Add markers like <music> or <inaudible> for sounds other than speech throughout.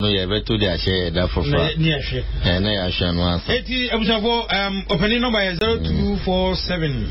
No, yeah, but today I share that for fun. Yeah, share. And I share no. Eighty, I'm sorry, um, opening number zero two four seven.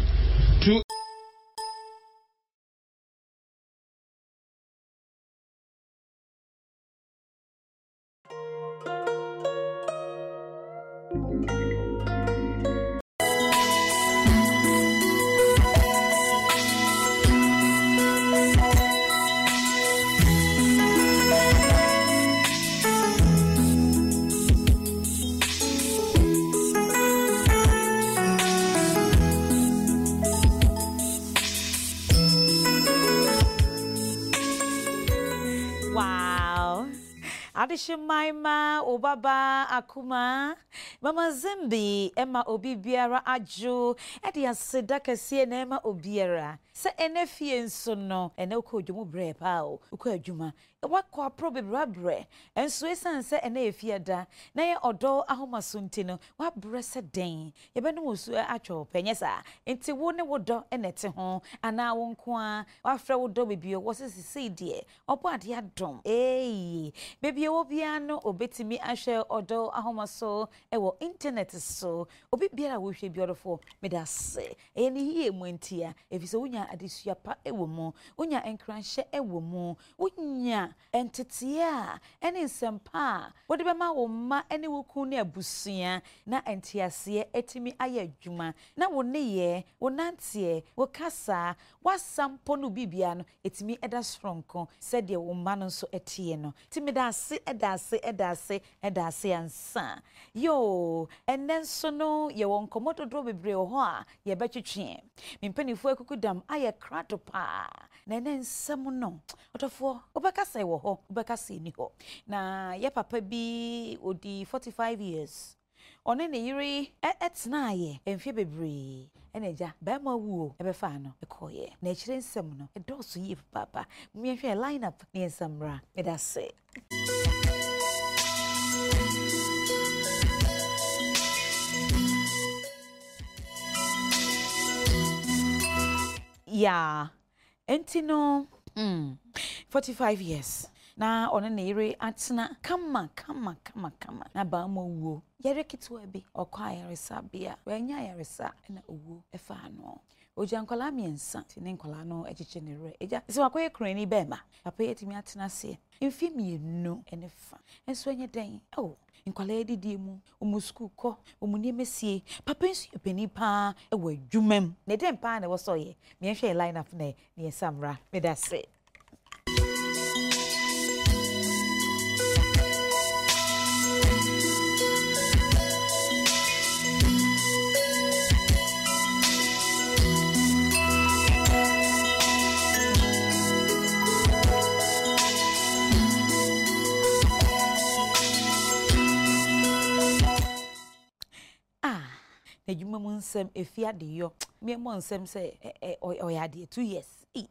Obaba Akuma. Mama Zimbi Emma Obi Biara Ajo Edi aseda kɛseɛ na ɛma obiara sɛ ɛnɛ fie nso no ɛnɛ wokɔ adwuma brɛ paa o wokɔ adwuma wakɔ aporɔ bebree abrɛ ɛnso ɛsiane sɛ ɛnɛ yɛ fie da na yɛ ɔdɔ ahoma so nti no wabrɛ sɛ dɛn? Yɛbɛnom wɔ su atwɛ wo pɛ nyɛ saa. Nti wo ne wo dɔ ɛna ɛte ho anaa wo nko a wafrɛ wo dɔ baabi wɔ sɛ sesei deɛ ɔbɔ adeɛ adɔm. Ee baabi a ɛwɔ biara no obɛtumi ahwɛ ɔdɔ ahoma so ɛwɔ internet so. Obi biara wohwɛ bi ɔdɔfoɔ meda ase. Ɛyɛ ne yie mu nti a ɛfiri sɛ wonya adesua pa ɛwɔ mu wonya nkranhyɛ ɛwɔ mu wonya nteteɛ a ɛne nsɛm pa a wode bɛma wo mma ne wo kun ne abusua na nteaseɛ atumi ayɛ adwuma. Na wo nneyɛɛ wo nanteɛ wo kasa woasampo no bibia no ɛtumi ɛda soronko sɛdeɛ wo mma no nso ɛteɛ no. Nti meda ase ɛda ase ɛda ase ɛda ase ansa. Yo ɛnɛ nso no yɛwɔ nkɔmmɔ dodoɔ bebree wɔ hɔ a yɛbɛtwetwe. Mpanimfoɔ akuku dam ayɛ krato paa. Na ɛnɛ nsɛm no ɔtɔfoɔ wobɛkasa wɔ hɔ wobɛkasa ni hɔ. Na yɛ papa bi ɔdi 45 years. Ɔne ne yere ɛtenaayɛ mfeɛ bebree. Ɛna agya bɛrima wuo ɛbɛfaa no ɛkɔɔyɛ. Na akyire nsɛm no ɛdɔɔso yie papaapa. Momiɛhwɛ line up ne yɛnsa mmra. Meda se ya. Nti no mm, 45 years. Na ɔne ne yere atena kama kama kama kama. Na baama wuo. Yɛre ketewa bi. Ɔkɔ ayaresabea wanya ayaresa na owuo ɛfaa no ogya nkwadaa mmiɛnsa. Nti ne nkwadaa no akyekye ne werɛ. Agya sɛ wakɔyɛ kurani bɛɛma papa yi atumi atena aseɛ. Mfe mmienu ne fa. Nso ɛnyɛ dɛn? Ɛwɔ nkwadaa adidie mu. Ɔmu sukuu kɔ ɔmu nneɛma sie. Papa nso yɛ panin paa ɛwɔ adwuma na ɛdɛn paa na line up ne yɛ samra meda se n'adwuma mu nsɛm efi adeyɔ <tsk> mmɛmɔ nsɛm sɛ ɛ ɛ ɔyɛ adeɛ two years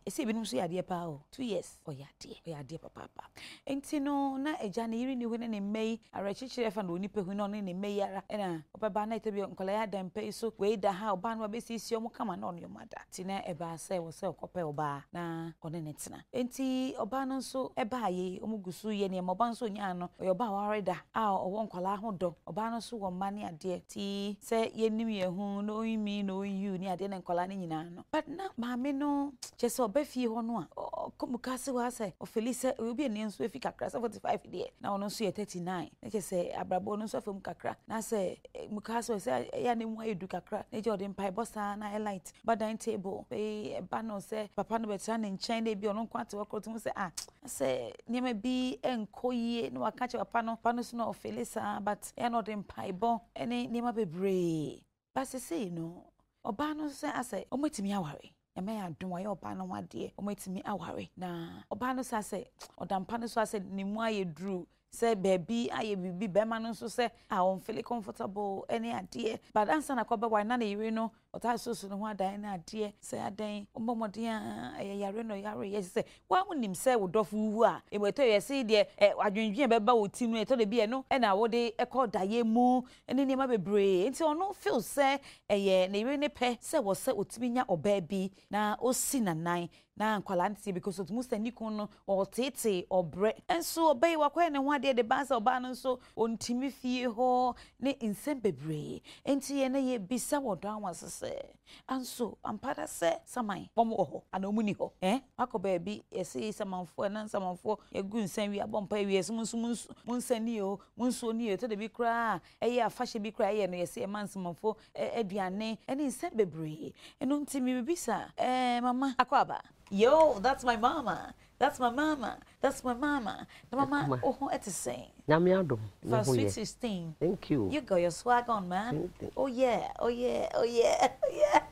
esi ebinom nso yɛ adeɛ paa o. Two years. Ɔyɛ adeɛ ɔyɛ adeɛ papaapa nti no na agya ne yere ne hɔ ne ne mma yi awerɛkyekyerɛ fa na onipa hu na ɔne ne mma yi ara. Ɛna ɔbɛba na ɛtɛ bi nkɔla yɛ adampa yi so wei da ha ɔbaa no abɛsiesie ɔmo kama na ɔne ɔmo ada. Ti na ɛbaa sɛ wɔ sɛ ɔkɔpɛ ɔbaa na ɔne ne tena. Nti ɔbaa no nso ɛbaa yi ɔmo gu so yɛ nneɛma ɔbaa nso nyaa no ɔyɛ ɔbaa ware da. A ɔwɔ nkɔla ho dɔ ɔbaa no nso wɔ mma ne adeɛ ti sɛ yɛnim yɛn ho na ɔyin mi na ɔyin yiw ne adeɛ ne nkɔla ne nyinaa no. But na maame no kyɛ sɛ ɔbɛ fie hɔ no a ɔ- ɔkɔ mu kaase hɔ asɛ ɔfeli sɛ obi ani nso efi kakra sɛ forty five deɛ na ɔno nso yɛ thirty nine na kyɛ sɛ abrabɔ no nso afɛ mu kakra. Na sɛ eh, mu kaase hɔ sɛ ɛyɛ ne mu ayɛ du kakra. Na gye ɔde mpaebɔ saa na ɛlight ba dining table. Bɛyi ɛba no sɛ papa no bɛtena ne nkyɛn na ebi ɔno nko ate hɔ korɔ to mu sɛ ah sɛ nneɛma bi nkɔ yie na waka kyerɛ papa no papa no so na ɔfeli saa but ɛyɛ na ɔde mpaebɔ ne nneɛma bebree. Ba no ɔbaa no sɛ asɛ ɔmɛtumi aware ɛmɛ yɛ adom ɔyɛ ɔbaa no ho adeɛ ɔmɛtumi aware. Na ɔbaa no sɛ asɛ ɔda mpa no so asɛ ne mu ayɛ duru sɛ baabi ayɛ biribi bɛrima no nso sɛ a ɔmfili comfortable ne adeɛ but ansa na kɔbɛware na ne yere no ɔtaa soso ne ho adan no adeɛ sɛ adan ɔmmɔ mmɔden a yare no yare yɛ sɛ woa wonim sɛ wo dɔfo wuwu a ɛmɔtɔ yɛ se deɛ ɛ, adwendwen bɛba wɔ tim no ɛtɔ de bi ɛno ɛna wode ɛkɔ daeɛ mu ne nneɛma bebree. Nti ɔno feel sɛ ɛyɛ ne yere ne pɛ sɛ wɔ sɛ ɔtumi nya ɔbaa bi na ɔsi nanan na nkwalaa teɛ because ɔtumi sɛ ne kun no ɔtetee ɔbrɛ. Nso ɔbaa yi wakɔyɛ ne ho adeɛ de ba sɛ ɔbaa no nso ɔntumi fie hɔ ne nsɛm bebree. Nti yɛ no yɛbisa wɔ dɔ awa se fɛɛfɛɛ anso ampara sɛ saman wɔn wɔ hɔ anaa wɔn ni hɔ ɛn wakɔ baabi yɛsi samanfoɔ ɛna samanfoɔ egu nsɛn wi abɔ mpa ewia nso mu nso nsɛn ni o mu nsuo ni o to de ɛyɛ afahyɛ bi koraa ɛyɛ no yɛsi ɛma nsamanfoɔ ɛduane ɛne nsɛn bebree. Ɛnu nti mi bibi sa ɛɛ mama akɔ aba? Yo that's my mama that's my mama. That's my mama. Na mama wo ho ɛte sɛn nyame adom ne for sweet 16 thank you. you got your swag on, man. Oh yeah, oh yeah, oh yeah, <laughs> oh yeah.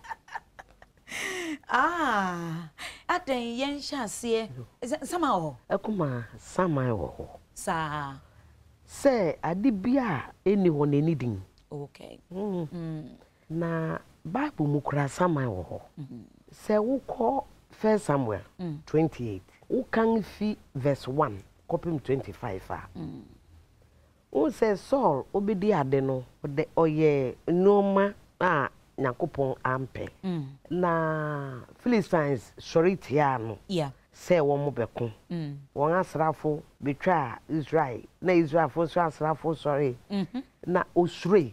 <laughs> ah, adan yɛn hyɛ aseɛ. Sama wɔ hɔ. ɛkoma saman wɔ hɔ Saa. sɛ ade bi a ɛni hɔ n'ani din Okay. na bible mu kura saman wɔ hɔ sɛ wokɔ first samuel 28 wokan fi verse 1 kɔpem 25 a. Wohu sɛ saul obɛdi ade no ɔde ɔyɛ nneɔma a nyankopɔn ampɛ. Na philistines sɔre tiaa no Yeah. sɛ wɔn mo bɛko. Wɔn asrafo betwa israel na israelfo nso asrafo sɔre. Na osure.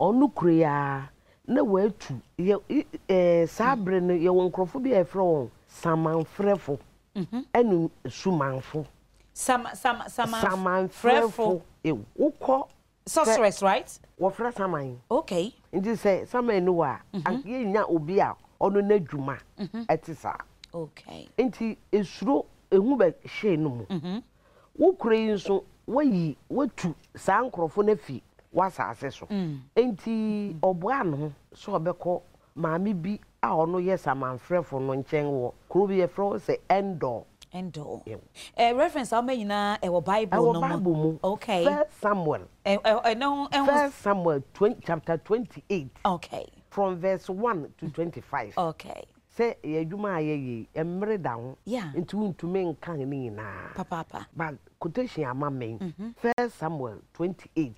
Ɔno kure ya na watu yɛ ɛɛ saa bere no yɛwɔ nkurɔfo bi a yɛfrɛ wɔn samanfrɛfo. Ɛne sumanfo Sama, sama, sama. samanfrɛfo ew wokɔ Sorceress, right? wɔfrɛ saman. Okay. nti sɛ saman no wɔ a anka yɛnya obi a ɔno n'adwuma ɛte saa. Okay. nti esuro ehu bɛ hyɛn no mu. Wo kura yi nso wayi watu saa nkorɔfo no afi w'asase so. Nti ɔboa ho sɛ ɔbɛkɔ maame bi a ɔno yɛ samanfrɛfo no nkyɛn wɔ kuro bi yɛfrɛ hɔ sɛ ɛndɔ Endo. Yep. Eh, reference a wɔn nyinaa ɛwɔ Bible no bible mu Okay. first samuel Eh, eh, ɛno ɛho. first samuel 20, chapter twenty-eight Okay. from verse one to twenty-five Okay. Sɛ yɛ adwuma a yɛyɛ mmerɛ da ho. Nti wontumi nka ne nyinaa. Papa. but quotation ama me. First samuel 28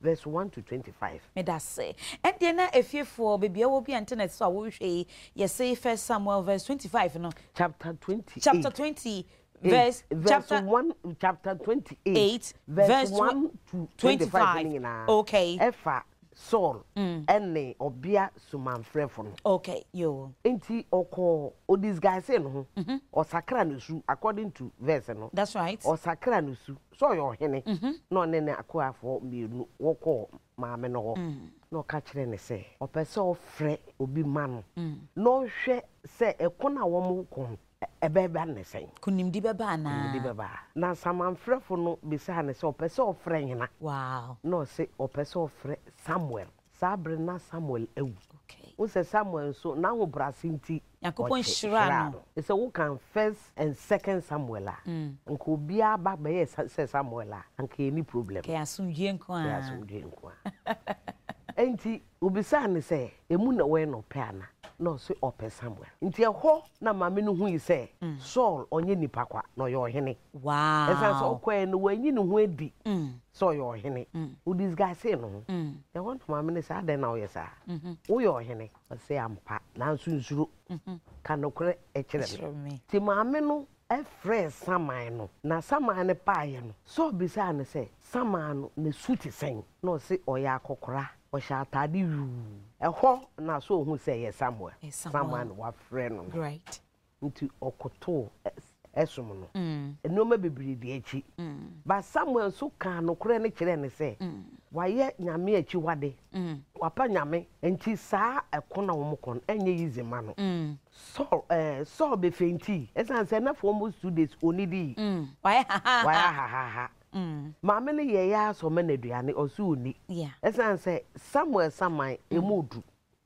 verse 1 to 25 meda se. Ɛdeɛ na efiefoɔ beebi a ɛwɔ bi internet so a wɔrehwɛ yi yɛsɛ first samuel verse twenty-five no. Chapter 28 chapter twenty eight, verse verse chapter 1 chapter 28 eight, verse, verse 1 to 25 25. ne nyinaa. Okay. ɛfa saul ɛne ɔbea sumanfrɛfo no. Okay yo. Nti ɔkɔɔ ɔdisguise no ho. Ɔsakra no su according to verse no. Ɔsakra no su sɛ ɔyɛ ɔhene. Na ɔne ne akoafoɔ mmienu wɔkɔɔ maame no hɔ. Na ɔka kyerɛ ne sɛ ɔpɛ sɛ ɔfrɛ obi ma no. Na ɔhwɛ sɛ ɛko no a wɔm kɔ ɛbɛba ne sɛn. Kunimdi bɛba anaa bɛbaa na samanfrɛfo no bisaa ne sɛ ɔpɛ sɛ ɔfrɛ hena wow na ɔse ɔpɛ sɛ ɔfrɛ samuel. Saa bere na samuel awu. Okay sɛ samuel nso n'ahobrɛase nti Nyankopɔn hyiraa no. ɛsɛ wokan first and second samuel a nka obiara ba bɛyɛ sɛ samuel a anka yɛni problem. Kɛ asomdwie nko a. Asomdwe nko a. <laughs> Ɛnti obisaa ne sɛ ɛmu na wɔyɛ no ana na ɔse ɔpɛ samuel nti ɛhɔ na maame no hui sɛ saul ɔnyɛ nipa kwa na ɔyɛ ɔhene. Ɛsiane sɛ ɔkɔɛ no wanyi ne ho adi sɛ ɔyɛ ɔhene. Wodisgase no ho? Ɛhɔ na maame no sɛ adɛn na woyɛ saa? Woyɛ ɔhene. Ɔsɛ ampa nanso nsuro. Ka nokorɛ ɛkyerɛ kyerɛ me. Nti maame no ɛfrɛɛ saman no na saman no paeɛ no sɛ ɔbisaa no sɛ saman no ne su te sɛn? Na ɔse ɔyɛ akɔkora ɔhyɛ atade yuu ɛhɔ na so ɔhu sɛ ɛyɛ samuel. Samuel. no wafrɛ no. Nti ɔkotoo ɛs- ɛsom no. Nneɛma bebree di akyi. Ba samuel nso kaa nokorɛ no kyerɛɛ ne sɛ wayɛ nyame akyiwade wapa nyame. Nti saa ɛko na wɔn kɔ no ɛnyɛ yize ma no. Saul ɛɛ saul bɛfɛnti ɛsan sɛ almost two days onidi wayɛ haha wayɛ ahahaha maame no yɛ yɛ na aduane ɔso oni ɛsan sɛ samuel saman emu odu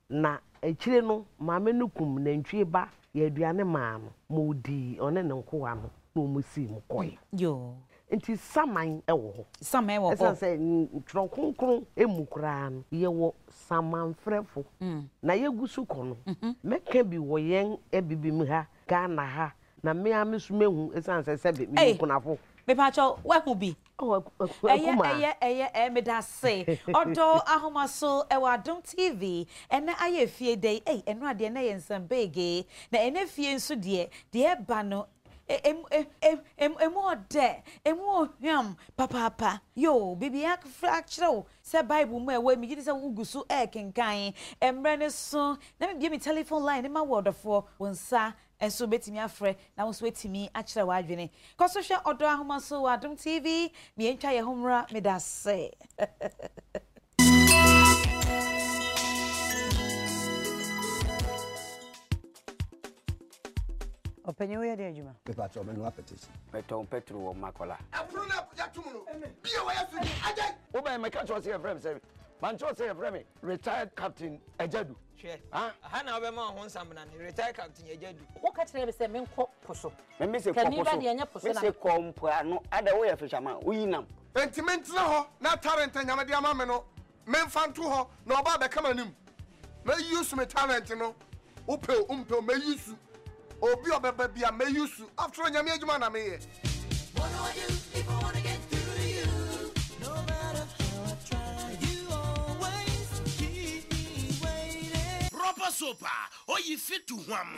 na akyire no maame no kum nantwie ba yɛ aduane maa no. Ma odi ɔne ne nkowa no na ɔmo sii mu kɔɛ nti saman wɔ hɔ. Saman wɔ ɛsiane hɔ sɛ n- ntwerɛ kronkron emu koraa no yɛwɔ samanfrɛfo. Na yɛgu so kɔ no mɛka bi wɔ yɛn abibim ha ghana ha. Na mmea me so mehu sɛ sɛbe Ei. mekunafo mepakyɛw woahu bi ɛyɛ ɛyɛ ɛyɛ ɛyɛ meda se. Ɔdɔ <laughs> ahoma so ɛwɔ adom tv ɛnɛ ayɛ fie dɛ ɛy ɛno adeɛ na yɛ nsɛm beege na ɛnɛ fie nso deɛ deɛ ɛba no. E- em- emu ɔdɛ emu ohwam papaapa yo bibi afra akyerɛ wo sɛ bible mu ɛwɔ mi gyi sɛ wogu so ɛɛkenkan mmerɛ ne so na mi bie mi telephone line ne ma wɔ ɔdɔfoɔ wɔn nsa nso bɛtumi afrɛ na nso bɛtumi akyerɛ w'adwene kɔ so hwɛ ɔdɔ ahoma so wɔ adom tv miɛntwa yɛ ho mmra meda sɛ ɔpanyin woyɛ de adwuma mepatɛ ɔmɛno makola. mɛtɔn petro wɔ makɔla ɛforo no apogya tom no bia wɔyɛ firi agye wobɛn mɛka kyɛ sɛ yɛfrɛ m sɛ mankyɛw sɛ yɛfrɛ me retired captain agyadu ha? Na wobɛma ho nsam na ne retired captain agyadu woka kyerɛ me sɛ menkɔ po so mesɛ kɔ mpoano ada woyɛ fihyama woyi nam. Enti mentena hɔ na tarent nyamede ama me no memfa nto hɔ na ɔba bɛkama no mu mɛyi me talent no wopɛ wompɛ mɛyi su obi ɔbɛba bia mɛyi su after nyame adwuma na meyɛ. What do I do? Sopa, or you fit to one.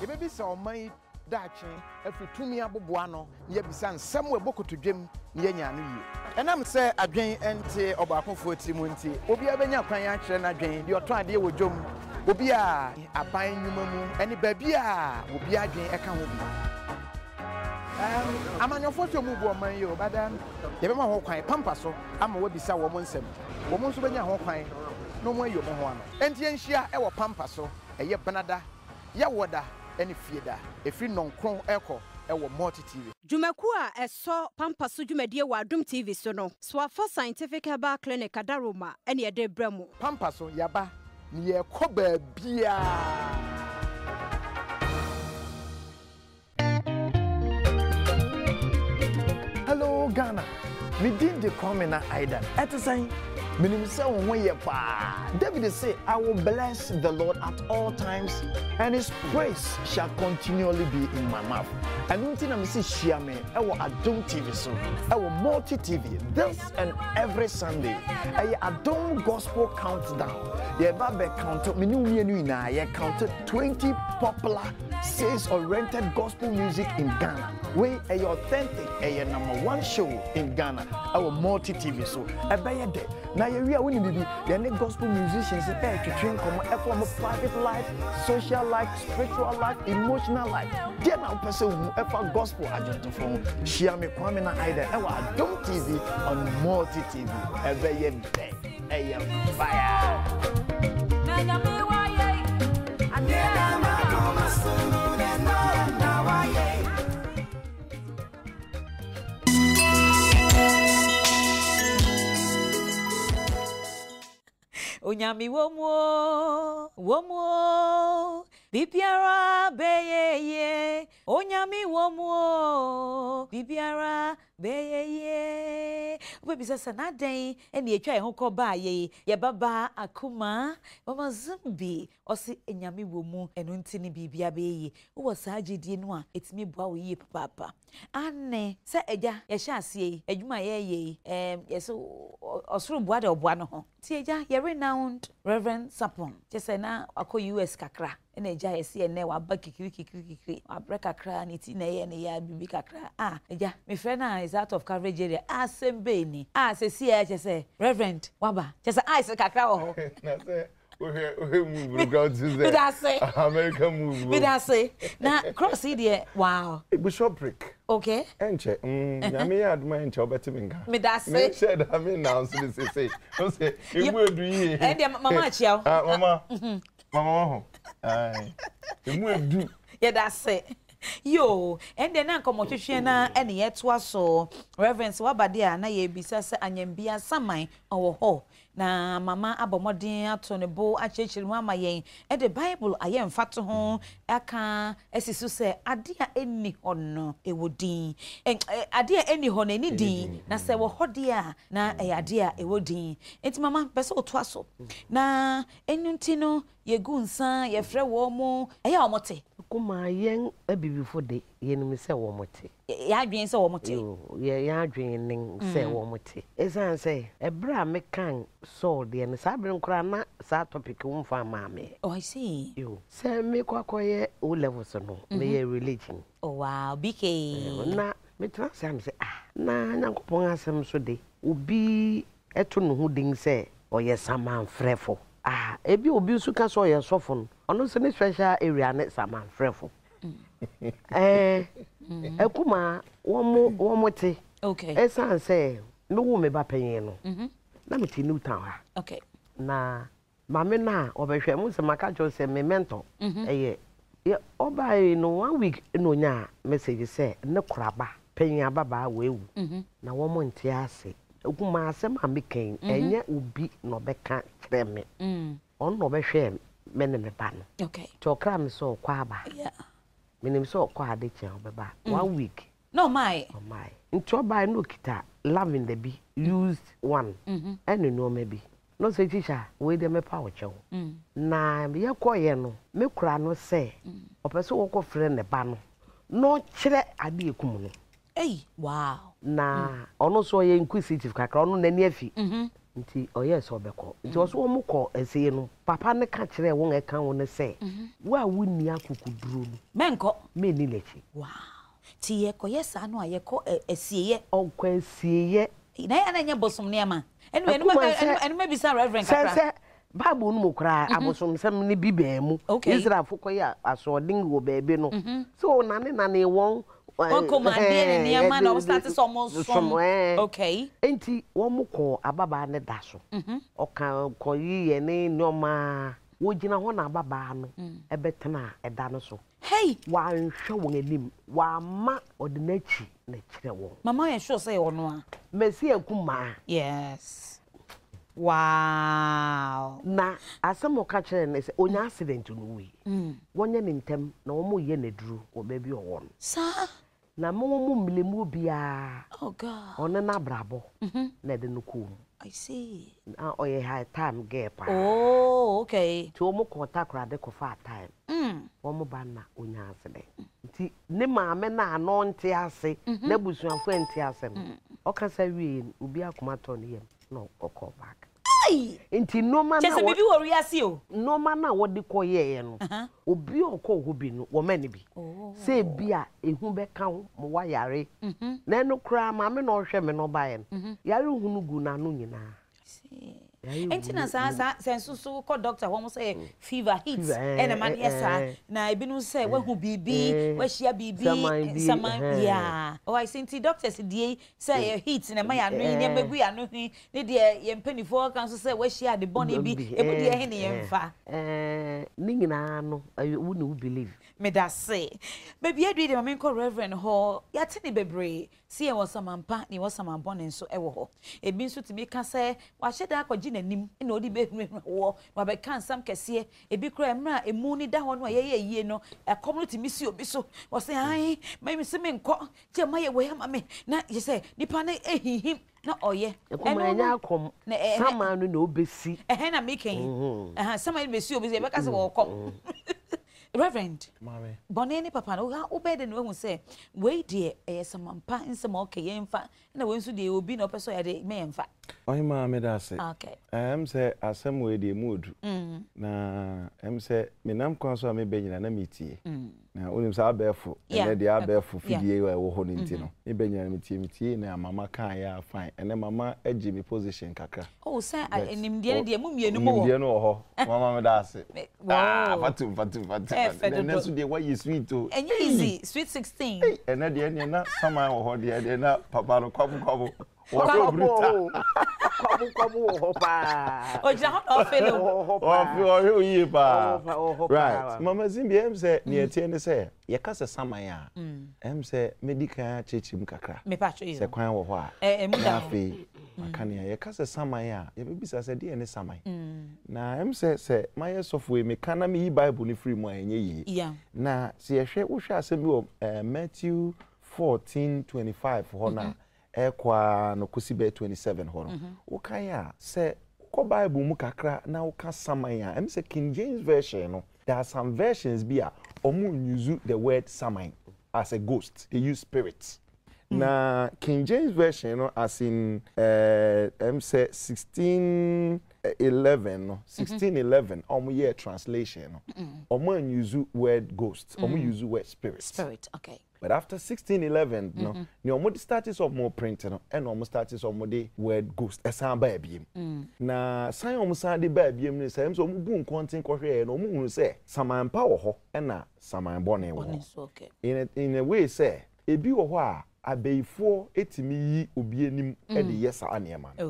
yɛbɛbisa ɔman yi daakye afiri tumi aboboa no na yɛbisa nsɛm wɔ ɛbɔ kotodwam na yɛanya no yie ɛnam sɛ adwen nte ɔbaakofoɔ tiri mu nti obiara bɛnya kwan akyerɛ no adwen deɛ ɔtɔ adeɛ wɔ dwom obi a aban nnwuma mu ne baabi a obi adwen ɛka ho bi amanyɔfoɔ tɔ mu bu ɔman yi o bada yɛbɛma ho kwan pampa so ama wɔabisa wɔ mo nsɛm. Wɔ mo nso bɛnya ho kwan na ɔmo ayi ɔmo ho ano. Ɛnti yɛnhyia ɛwɔ pampa so ɛyɛ benada yɛwɔ da ne fie da ɛfiri nɔnkron ɛkɔ ɛwɔ multi tv dwumaku a ɛsɔ pampa so dwumadie wɔ adom tv so no soafa scientific herbal clinic adaroma ɛne ɛde brɛ mu. Pampa so yɛaba ne yɛkɔ baabiaa hello ghana. Medin de kwame na aidan ɛte sɛn menim sɛ wo ho david say i will bless the lord at all times and his praise shall continually be in my mouth. Ɛno nti na mese hyia me ɛwɔ adom tv so ɛwɔ multi tv this and every sunday. Ɛyɛ adom gospel countdown. Yɛba bɛcounto mene wo mmienu nyinaa yɛcounto 20 popular sales oriented gospel music in ghana. Wei ɛyɛ authentic ɛyɛ number one show in ghana ɛwɔ multi tv so. Ɛbɛyɛ dɛ na yɛwie a wonim bibi yɛne gospel musicians ɛɛtwetwe nkɔmmɔ ɛfa mo private life social life spiritual life emotional life. Deɛ na wopɛ sɛ wohu ɛfa gospel adwontofoɔ ho hyia me kwame na aida ɛwɔ adom tv on multi tv ɛbɛyɛ dɛ ɛyɛ fire onyame wɔ mu o wɔ mu o biribiara bɛyɛ yie onyame wɔ mu o biribiara bɛyɛ yie wobɛbisa sɛ n'adɛn ɛne atwa yɛn ho kɔ baa yɛi yɛbaba akoma. Mama zimbi ɔse nyame wɔ mu ɛno nti ne biribia bɛyɛ yie wowɔ saa gyedie no a ɛtumi boa wo yie papaapa. Ane sɛ agya yɛhyɛ aseɛ yi adwuma yɛyɛ yi ɛm, yɛsɛ ɔsoro boa de ɔboa no ho nti agya yɛ renowned reverend sapon kyɛ sɛ na wakɔ us kakra ɛna agya yɛsɛ yɛ nnɛ waba kikiri kikiri kikiri. Wabrɛ kakra ne ti na ɛyɛ ne yɛ biribi kakra. A agya mefrɛ no a is out of coverage area a asɛm bɛɛ ni a sɛsi ɛ kyɛ sɛ reverend waba. Kyɛ sɛ ice kakra wɔ hɔ <laughs> wohwɛ wohwɛ move no crowd to meda ase sɛ american move meda ase na cross yi deɛ wow. Bishopric okay. Ɛnkyɛ nyame yɛ adoma ɛnkyɛ wobɛte me. Nka meda ase mehyɛ da me nnaw so ne sesei wo sɛ ɛmu adu yie ɛdeɛ mama <laughs> akyia wo Ah, mama. <laughs> Mama waho Ai, ɛmu adu yɛda ase yo ɛndeɛ na nkɔmmɔtwehwɛ na ɛne yɛtoa so reverence waba de a na yɛbisa sɛ anyambia saman ɔwɔ hɔ na mama abɔ mmɔden ato ne bo akyerɛkyerɛ mu ama yɛn. Ɛde bible ayɛ mfato ho. Aka asi so sɛ ade a ɛnni hɔ no ɛwɔ din. Ade a ɛnni hɔ no ɛni din. na sɛ ɛwɔ hɔ deɛ a na ɛyɛ ade a ɛwɔ din. Nti mama pɛ sɛ wotoa so. Na ɛno nti no yɛgu nsa yɛfrɛ wɔ mu. Ɛyɛ a ɔmote kuma yɛn abibifo de. Yɛnim sɛ wɔ mo te. Yɛadwene sɛ wɔ mote Yo, yɛ yɛn adwene ne sɛ Mm. wɔ mo te. Ɛsiane sɛ ɛberɛ a mekan sɔɔ deɛ no saa bere koraa na saa topic mfa maa me Oh, sɛ mekɔ akɔyɛ o levels no Mhm. meyɛ religion. Oh, wow, BK. na metena sɛ me sɛ ah na nyankopɔn asɛm so de obi ɛto ne ho din sɛ ɔyɛ samanfrɛfo. Ah ebi obi nso ka sɛ ɔyɛ sɔfo no ɔno nso ne special area ne samanfrɛfo ɛɛ ɛkuma wɔn wɔn te. Okay. ɛsan sɛ mewu me ba panyin no. Mhm. na mete new town ha. Okay. na maame no a ɔbɛhwɛ mu sɛ maka kyerɛ sɛ me mentor. Ɛyɛ yɛ- ɔbaeɛ no one week na onya message sɛ ne koraba panyin ababaa wɔawu na wɔn nte ase. Kuma asɛm a mekan ɛnyɛ obi na ɔbɛka kyerɛ me. Ɔno na ɔbɛhwɛ me ne me ba no. Okay. nti ɔkra me sɛ ɔkɔ aba Yeah. Menim sɛ ɔkɔ ade kyɛn ɔbɛba Mm. one week. No, my. ɔmae. Nti ɔbaeɛ no ɔkita lavender bi used one. Mhm. ɛne nneɔma bi. Na ɔsɛ kyikya wei deɛ mɛpa wo kyɛw. Mm. na yɛkɔɔyɛ no me kura no sɛ ɔpɛ sɛ wɔkɔfrɛ ne ba no na ɔkyerɛ ade ɛkum no. Na ɔno nso ɔyɛ inquisitive kakra ɔno n'ani afi. Mhm. Nti ɔyɛɛ sɛ ɔbɛkɔ nti ɔso wɔn kɔ asie no papa ne ka kyerɛ wɔn a ɛka no sɛ wo a wonni akokoduro no mɛnkɔ menni n'akyi wow. Nti yɛkɔyɛ saa no a yɛkɔ ɛ, asieɛ ɔkɔ asieɛ na yɛ ana nyɛ bosom nneɛma sɛ- ɛnum ɛnum bisa reverend kakra. sɛ bible no mu koraa Mhm. abosomsɛm no bi baa mu. Israelfo kɔyɛ asoɔden wɔ baabi no. Mhm. sɛ ɔnane nane wɔn ne enti wɔn kɔ ababaa ne da so. Ɔka kɔyi yɛ ne nneɛma a wɔgyina hɔ na ababaa no ɛbɛtena ɛda no so. Hey! Wanhwɛ wɔn anim. Wama ɔde n'akyi na kyerɛ wɔn mama yɛ sure sɛ yɛ ɔno a. Mɛsi akumaa yes. Wow. Na asɛm ɔka kyerɛ no sɛ ɔnya accident no wui. Mm. wɔnyɛ ne ntɛm na wɔn yɛ n'aduru wɔ baabi ɔwɔ no. Saa na wɔn mu mmilemu biara oh god. Ɔne n'abrabɔ Mhm. na ɛde no kɔn mu na ɔyɛ high time girl paa oh nti wɔn kɔ takoradi kɔfa time. Mm. wɔn ba na ɔnya accident nti ne maame na ano nte ase n'abusuafo nte ase no ɔkasa wie no obi akoma tɔ ne yam na ɔkɔ back! Nti nneɛma na sɛ biribi wɔ wiase o nneɛma na wɔde kɔyɛɛ no Aha. obi ɔkɔ hɔ bi no wɔmɛ ne bi Oh. sɛ ebi a ehu bɛka ho ma wayare Mhm. na ɛno koraa maame na ɔhwɛ me no ɔbaeɛ no Mhm. yare hunu gu n'ano nyinaa Yare nti na saa saa sɛ nso so kɔ doctor hɔ mo sɛ fever heat eh, ɛna ma ne yɛ saa eh, na ebinom sɛ wahu biribi eh, wahyia biribi saman eh. bia ɔwɔ esi nti doctors die sɛ yɛ heat na ɛma yɛ ano yi Eh. nneɛma gu yɛ ano yi ne deɛ yɛn mpanimfoɔ ka nso sɛ wahyia ade bɔne bi emu deɛ ɛhe ne yɛn fa ne nyinaa no wo wo believe meda se baabi adu yi deɛ maame nkɔ reverend hɔ yɛate ne bebree. Si yɛwɔ samampa ne yɛwɔ samambɔne nso wɔ hɔ. Ebi nso tumi ka sɛ wahyɛ da akɔgye n'anim na ɔde bɛhunahuna wɔ na wabɛka nsɛm kɛseɛ. Ebi kora mmerɛ a emu ne da hɔ no a yɛyɛ yie no ɛkɔm no tumi si obi so. Wɔsɛ ae mayi sɛ me nkɔ gye ma yɛ wɔ ama me. Na yɛ sɛ nipa no ehihim na ɔyɛ. Ɛkɔma ɛnyɛ akɔm. sama no na obɛsi ɛhɛn na mekɛn ɛhɛn sɛma no bɛsi obi sɛ yɛbɛka sɛ wɔwɔ kɔm <laughs> reverend bɔne ne papa no wobɛyɛ de ne wahu sɛ wei deɛ ɛyɛ samampa nsɛm a ɔka yɛmfa na wei nso deɛ obi na ɔpɛ sɛ ɔyɛde ma yɛmfa ɔhe maa meda ase? Okay. ɛm sɛ asɛm wei deɛ mu odu Mm. na ɛm sɛ menam kwan so a mebɛ nyina na metie. Mm. na wonim sɛ abɛɛfo ɛnɛ deɛ abɛɛfo fidie a ɛwɔ hɔ no nti no mebɛ nyina metie metie na mama kaeɛ a fine. Ɛnɛ mama agye me position kakra. Oh nimdeɛ no wɔ. no wɔ hɔ. <laughs> Mama meda ase. Ah, fatum fatum fatum. Ɛyɛ fɛ ɛnɛ dodo. nso deɛ woayɛ sweet o. Ɛnyɛ easy. Sweet 16 ɛnɛ deɛ neɛ na saman wɔ hɔ deɛ deɛ na papa no kwabo kwabo hɔ paa mama zimbi ɛm sɛ neɛ tie ne sɛ yɛka sɛ saman a ɛm sɛ mɛdi kan akyerɛkyerɛ mu kakra sɛ kwan wɔ hɔ a na afei maka nea yɛka sɛ saman a yɛbɛbisa sɛ deɛ ne saman na ɛm sɛ sɛ mayɛ sɔfo yi meka na meyi bible no firi mu a ɛnyɛ yie Yeah. na sɛ yɛhwɛ wohwɛ asɛm bi wɔ eh, matthew 14 25 hɔ no a ɛkɔ a no kɔsi bɛɛ 27 hɔ no wokae a sɛ wokɔ bible mu kakra na woka saman a ɛm sɛ king james version no there are some versions bi a ɔmo use the word saman as a ghost they use spirit na king james version no as in eh, ɛm sɛ sixteen eleven no sixteen eleven ɔmo yɛ translation no ɔmo an use word ghost ɔmo use word spirit. spirit okay. But after sixteen eleven, no. no, ni ọmọ di status of more printing, no, ẹna ọmọ status ọmọ de word ghost ẹsan ba ẹbi mu. Na san ọmọ san de ba ẹbi mu ni sẹ, ẹmu sọ ọmọ bu nkọntin kọhwẹ ẹ na ọmọ hun sẹ samanpa wọ hɔ ɛna samanbɔ ne wɔ hɔ. In a way sɛ ebi wɔ hɔ a abɛyifoɔ etumi yi obi anim ɛde yɛ saa nneɛma no.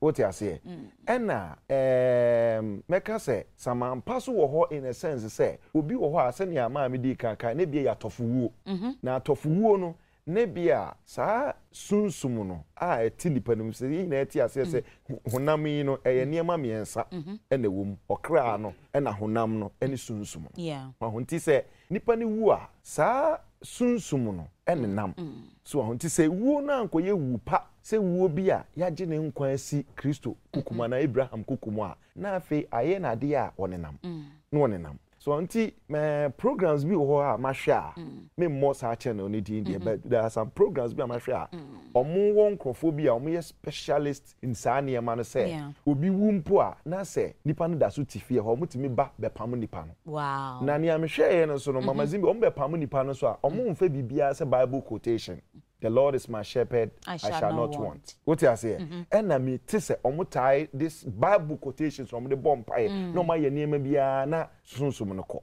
Wote aseɛ. Ɛna ɛɛm, mɛka sɛ samanpa so wɔ hɔ in a sense sɛ obi wɔ hɔ a sɛnea maame di kankan ne bia yɛ atɔfowuo na atɔfowuo no ne bia saa sunsum no a ɛte nipa no mu sɛ yɛn nyinaa ti aseɛ sɛ hu- honam yi no ɛyɛ nneɛma mmiɛnsa ɛna ɛwɔ mu. Ɔkra no ɛna honam no ɛne sunsum no. Yeah. Ɔho nti sɛ nipa no wu a saa sunsum no ɛnenam so ɔho nti sɛ wuo no ankɔyɛ wu pa sɛ wuo bi a yɛagye ne nkwa asi kristo kukum anaa abraham kukum a na afei ayɛ no adeɛ a ɔnenam na ɔnenam so nti mɛ programs bi wɔ hɔ a mahwɛ a memmɔ saa channel no din deɛ. But there are some programs bi a mahwɛ a ɔmo wɔ nkurɔfoɔ bi a ɔmo yɛ specialist in saa nneɛma no sɛ obi wu mpo a na sɛ nipa no da so te fie hɔ ɔmo tumi ba bɛpam nipa no. Na nea mehwɛeɛ no so no mama zimbi ɔmo bɛpam nipa no so a ɔmo mfa biribiara sɛ bible quotation the lord is my shepherd i shall, not want. wote aseɛ ɛna mete sɛ ɔmo tae this bible quotations ɔmo de bɔ mpaeɛ na ɔmo ayɛ nneɛma biara na sunsum no kɔ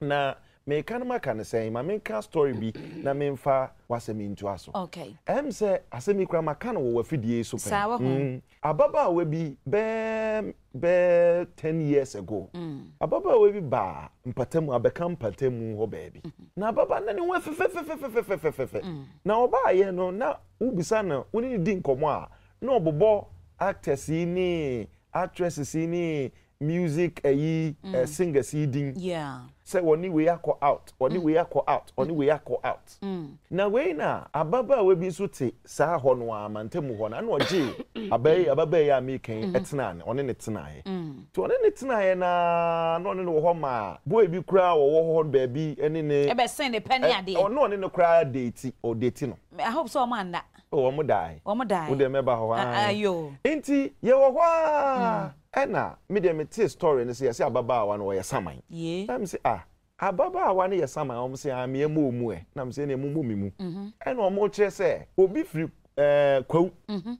na meka no maka no sɛn ma menka story bi na memfa wasɛm ntoa so. Okay. Ɛm sɛ asɛm yi kora maka no wɔ wafidie so pɛ. Mm. ababaawa bi bɛɛ bɛɛ ten years ago ababaawa bi baa mpatamu abɛka mpatamu hɔ baabi. Na ababaa na ne ho fɛfɛfɛfɛfɛfɛfɛ na ɔbaayɛ no na wobisa no wo ne ne di nkɔmmɔ a? Na ɔbobɔ actors yi ne actresses yi ne music ayi eh, singers yi din. Yeah. Sɛ wɔne wei akɔ out wɔne wei akɔ out wɔne wei akɔ out. Na wei na ababaawa bi nso te saa hɔ no a mantamu hɔ no ana ɔgye <coughs> abayi ababaawa yi a mekan ɛtena ne ɔne ne tenaeɛ. Nti ɔne ne tenaeɛ na na ɔne ne wɔ hɔ ma boy bi koraa wɔwɔ hɔ baabi ɛne ne ɛbɛsen ne pɛ ne adeɛ. ɔne ɔne ne koraa deeti ɔdeeti no. I hope so ɔmo anda wɔn dae ɔmo da wode mɛba hɔ ayo nti yɛwɔ hɔ a ɛna medeɛ metee story no sɛ yɛsɛ ababaawa no wɔyɛ saman. Na m sɛ ah ababaawa no yɛ saman. Ɔm sɛ ah meɛ ma ɔmu ɛ na m sɛ ne ɛmu mu me mu. Ɛna ɔmo kyerɛ sɛ obi firi ɛɛ kwawu.